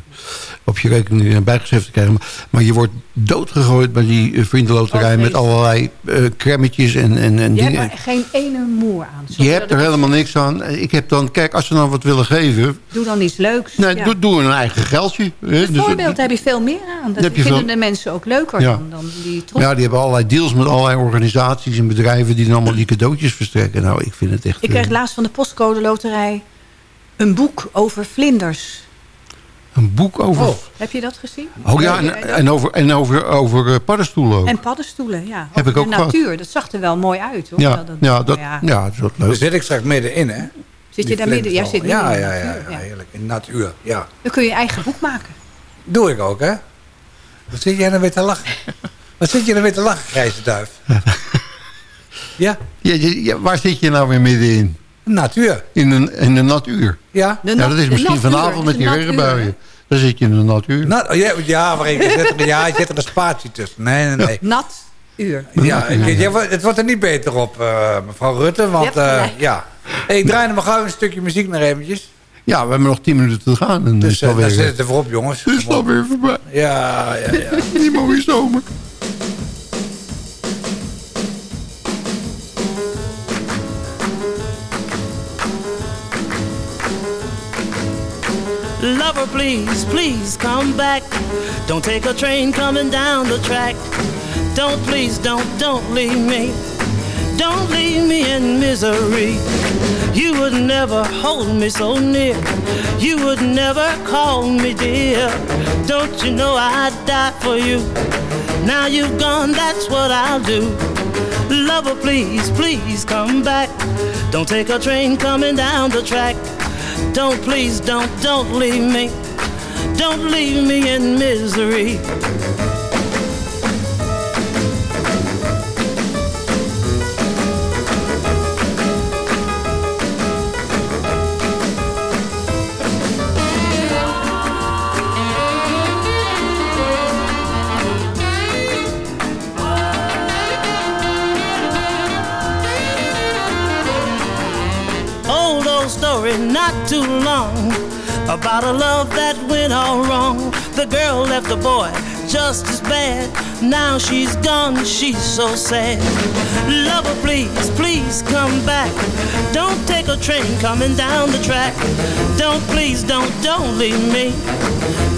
op je rekening bijgeschreven te krijgen. Maar, maar je wordt doodgegooid bij die eh, vriendenloterij... Oh, met allerlei eh crèmetjes en, en, en Je hebt dingen. er geen ene moer aan. Je hebt er helemaal niks aan. Ik heb dan, kijk, als ze dan wat willen geven... Doe dan iets leuks. Nee, ja. doe, doe een eigen geldje. hè. Dus- Bijvoorbeeld heb je veel meer aan. Dat vinden veel- de mensen ook leuker dan, dan die troep. Ja, die hebben allerlei deals met allerlei organisaties en bedrijven... die dan allemaal die cadeautjes verstrekken. Nou, ik vind het echt... Ik kreeg eh, laatst van de postcode loterij een boek over vlinders. Een boek over... Heb je dat gezien? Oh, ja, en, en over, en over, over eh, paddenstoelen ook. En paddenstoelen, ja. Heb Over ik ook de gehad. natuur. Dat zag er wel mooi uit, hoor. ja, Dat- dat- ja, dat, ja. ja, dat is wat Daar leuk. zit ik straks middenin, hè? Zit je daar midden? Zit midden ja, in ja, ja, natuur, ja, ja. heerlijk. In natuur, ja. Dan kun je je eigen boek maken. Doe ik ook, hè? Wat zit jij nou weer te lachen? Wat zit je nou weer te lachen, grijze duif? Ja? Ja, ja, ja, waar zit je nou weer middenin? Natuur. In, een, in de natuur. Ja? ja, dat is misschien vanavond met die regenbuien. Dan zit je in de natuur. Na, oh, ja, ja, maar ik zet er, ja, je zet er een spatie tussen. Nee, nee, nee. Nat uur. Ja, ik- je wordt- het wordt er niet beter op, eh, mevrouw Rutte. Want eh, ja. Hey, ik draai nog maar gauw een stukje muziek nog eventjes. Ja, we hebben nog tien minuten te gaan. En Dus alweer, daar zit het ervoor op, jongens. Het is alweer voorbij. Ja, ja, ja. Die mooie zomer. Lover, please, please come back. Don't take a train coming down the track. Don't, please, don't, don't leave me. Don't leave me in misery. You would never hold me so near. You would never call me dear. Don't you know I'd die for you? Now you've gone, that's what I'll do. Lover, please, please come back. Don't take a train coming down the track. Don't, please, don't, don't leave me. Don't leave me in misery. Not too long, about a love that went all wrong. The girl left the boy just as bad. Now she's gone, she's so sad. Lover, please, please come back. Don't take a train coming down the track. Don't, please, don't, don't leave me.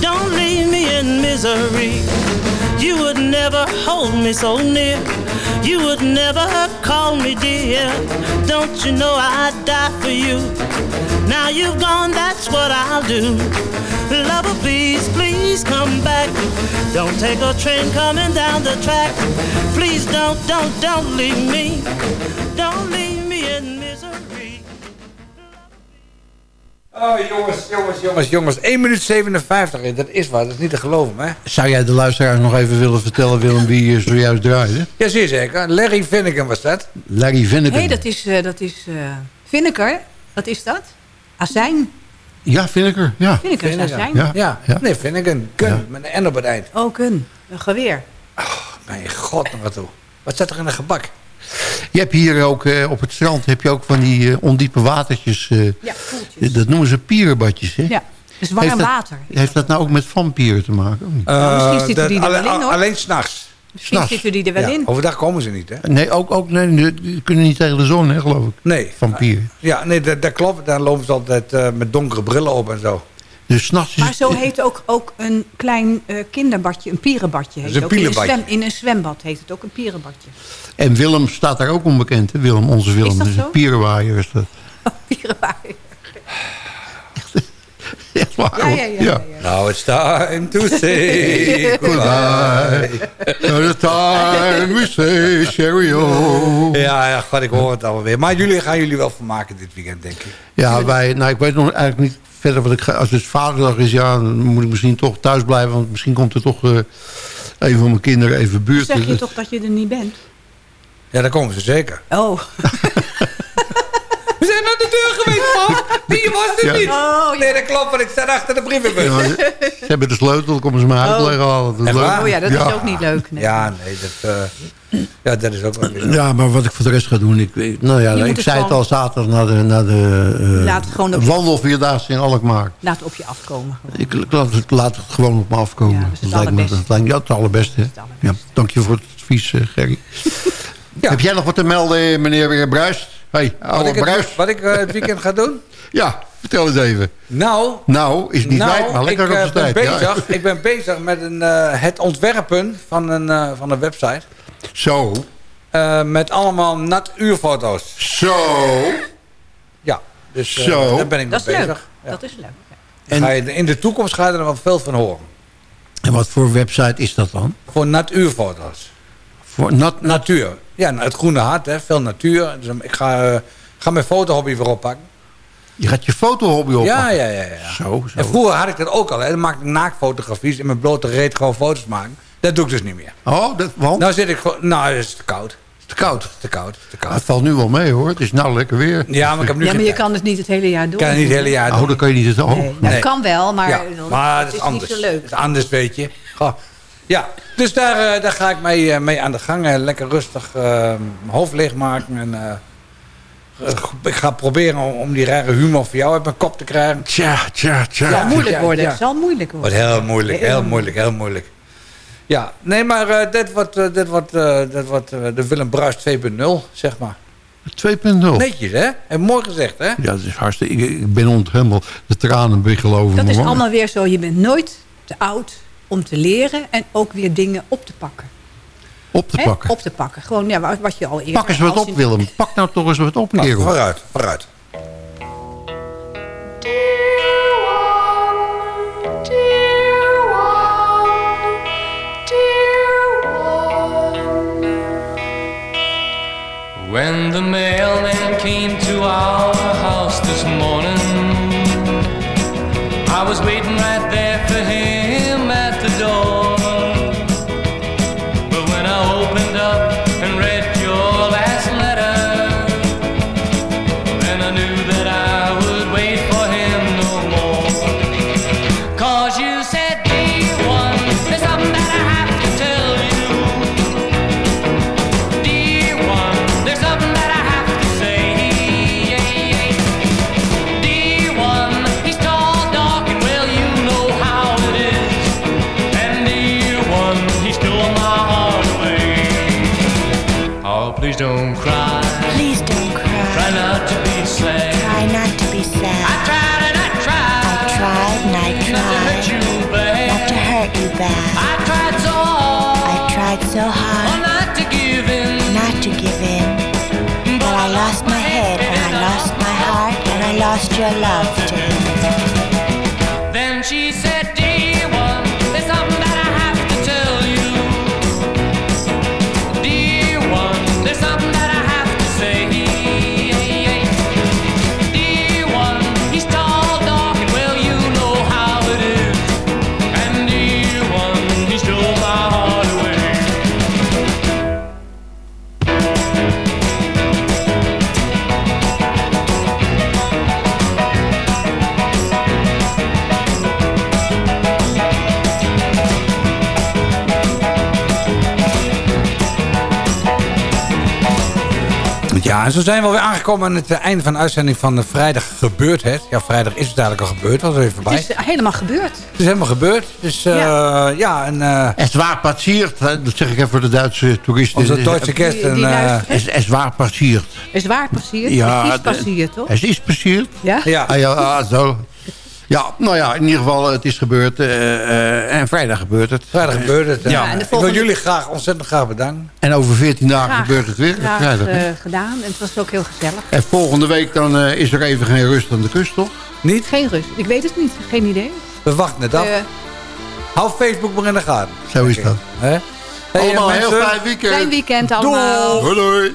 Don't leave me in misery. You would never hold me so near. You would never call me dear. Don't you know I'd die for you? Now you've gone, that's what I'll do. Lover, please, please come back. Don't take a train coming down the track. Please don't, don't, don't leave me. Don't leave Oh, jongens, jongens, jongens, jongens. 1 minuut 57, dat is waar. Dat is niet te geloven, hè? Zou jij de luisteraars nog even willen vertellen, Willem, wie je zojuist draaide? Ja, zeer zeker. Larry Finnegan was dat. Larry Vinegar. Nee, dat is, eh dat is eh Vinneker. Wat is dat? Azijn. Ja, Vinegar. Ja. Vinneker is azijn. Ja. Ja, Ja. nee, Finnegan. Kun, met een N op het eind. Ook een, een geweer. Mijn god, nog wat toe. Wat zat er in een gebak? Je hebt hier ook eh, op het strand heb je ook van die eh, ondiepe watertjes. eh, Ja, koeltjes. dat noemen ze pierenbadjes. Hè? Ja, dus warm Heeft dat- water. Heeft dat nou ook met vampieren te maken? of niet? Nou, misschien Eh, zitten die er wel in, hoor. Alleen s'nachts. Misschien s'nachts. zitten die er wel Ja, in. overdag komen ze niet, hè? Nee, ook, ook nee, die- kunnen niet tegen de zon, hè, geloof ik. Nee. Vampieren. Ja, nee, dat, dat klopt. Daar lopen ze altijd eh, met donkere brillen op en zo. Dus Maar zo heet ook, ook een klein eh, kinderbadje, een pierenbadje. Heet een ook. In, een pierenbadje. zwem, in een zwembad heet het ook een pierenbadje. En Willem staat daar ook onbekend, hè? Willem, onze Willem. Is dat Dus zo? een pierenwaaier is dat. Pierenwaaier. Echt waar, Ja, ja, ja, ja, Now it's time to say Goodbye. The time we say cheerio. Ja, ja, god, ik hoor het allemaal weer. Maar jullie gaan jullie wel vermaken dit weekend, denk ik. Ja, wij, nou, ik weet nog eigenlijk niet verder wat ik ga. Als het vaderdag is, ja, dan moet ik misschien toch thuis blijven. Want misschien komt er toch eh, een van mijn kinderen even Dan buurt. zeg je toch dat je er niet bent? Ja, daar komen ze zeker. Oh. We zijn naar de deur geweest, man. Die was er Ja. niet. Oh, Nee, dat klopt, want ik sta achter de brievenbus. Ja, ze, ze hebben de sleutel, dan komen ze me uitleggen halen. Dat is leuk. Oh ja, dat is ook niet leuk. Nee. Ja, nee, dat, eh, ja, dat is ook wel weer. Ja, maar wat ik voor de rest ga doen, ik, ik- nou ja, Je ik het zei het gewoon- al zaterdag naar de, naar de eh, Laat het gewoon op je- wandelvierdaagse in Alkmaar. Laat het op je afkomen. Ik, ik laat, het, laat het gewoon op me afkomen. Ja, dat is het lijkt me, allerbeste. dat lijkt me ja, het allerbeste. Ja, dank je voor het advies, eh, Gerry. Heb jij nog wat te melden, meneer Bruist? Hey, Wat ik, het, wat ik eh, het weekend ga doen? Ja, vertel eens even. Nou, Nou, is niet nou, wijd, maar lekker ik, op eh, de ben tijd. ja. bezig, ik ben bezig met een, eh, het ontwerpen van een, eh, van een website. Zo. Eh, met allemaal natuurfoto's. Zo. Ja. Dus eh, Zo. daar ben ik mee Dat is bezig. leuk. Ja. Dat is leuk. En- Ga je, in de toekomst ga je er nog wel veel van horen. En wat voor website is dat dan? Voor natuurfoto's. Voor nat, Natuur. Ja, nou, het groene hart, hè, veel natuur. Dus ik ga, eh, ga mijn fotohobby weer oppakken. je gaat je fotohobby op. Ja, ja, ja. ja. Zo, zo. En vroeger had ik dat ook al. Hè. Dan maakte ik naaktfotografies in mijn blote reet gewoon foto's maken. Dat doe ik dus niet meer. Oh, dat, want? Nou zit ik gewoon... Nou, het is te koud. te koud. Te koud, te koud. het valt nu wel mee hoor. Het is nou lekker weer. Ja, maar ik heb nu Ja, maar je tijd. kan het niet het hele jaar doen. kan het niet het hele jaar Oh, doen. dan kan je niet het ook. Nee, nou, Nee. dat kan wel, maar, ja, maar het het is is anders. niet zo leuk. Het is anders, weet je. Goh. Ja, dus daar, eh, daar ga ik mee, eh, mee aan de gang. Eh, lekker rustig mijn hoofd leegmaken. En, ik ga proberen om, om die rare humor voor jou uit mijn kop te krijgen. Tja, tja, tja. Het zal moeilijk worden. Het zal moeilijk worden. Wordt heel moeilijk, heel moeilijk, heel moeilijk. Ja, nee, maar eh, dit wordt, dit wordt, eh, dit wordt de Willem Bruis 2.0, zeg maar. 2.0. Netjes, hè? En mooi gezegd, hè? Ja, dat is hartstikke. Ik, ik ben ont helemaal de tranen beginnen over Dat is wangen. allemaal weer zo. Je bent nooit te oud om te leren en ook weer dingen op te pakken. op te Hè? pakken. Op te pakken. Gewoon ja, wat- wat je al eerder... Pak eens wat op, in- Willem. Pak nou toch eens wat op, Nou, kerel. vooruit, vooruit. Love Ja, en zo zijn we alweer aangekomen aan het einde van de uitzending van de Vrijdag Gebeurt Het. Ja, vrijdag is het eigenlijk al gebeurd, was er even voorbij. Het is helemaal gebeurd. Het is helemaal gebeurd. Dus eh, ja. en... eh, Es waar passiert. Dat zeg ik even voor de Duitse toeristen. Onze Duitse kerst Die- die en, eh, luisteren. Es, es waar passiert. Is waar passiert? Ja, het is passiert, toch? Es is passiert. Ja? ja. Ah, ja, ah, zo. Ja, nou ja, in ieder geval, het is gebeurd. eh, eh, en vrijdag gebeurt het. Vrijdag gebeurt het. Ja, Ja, en Ik wil jullie graag ontzettend graag bedanken. En over 14 dagen Graag- gebeurt het weer. graag, vrijdag, eh, gedaan. En het was ook heel gezellig. En volgende week dan eh, is er even geen rust aan de kust, toch? Niet? Geen rust. Ik weet het niet. Geen idee. We wachten het af. Eh, Hou Facebook maar in de gaten. Zo is dat. Hey, Allemaal eh, een heel fijn weekend. fijn weekend allemaal. Doei, doei.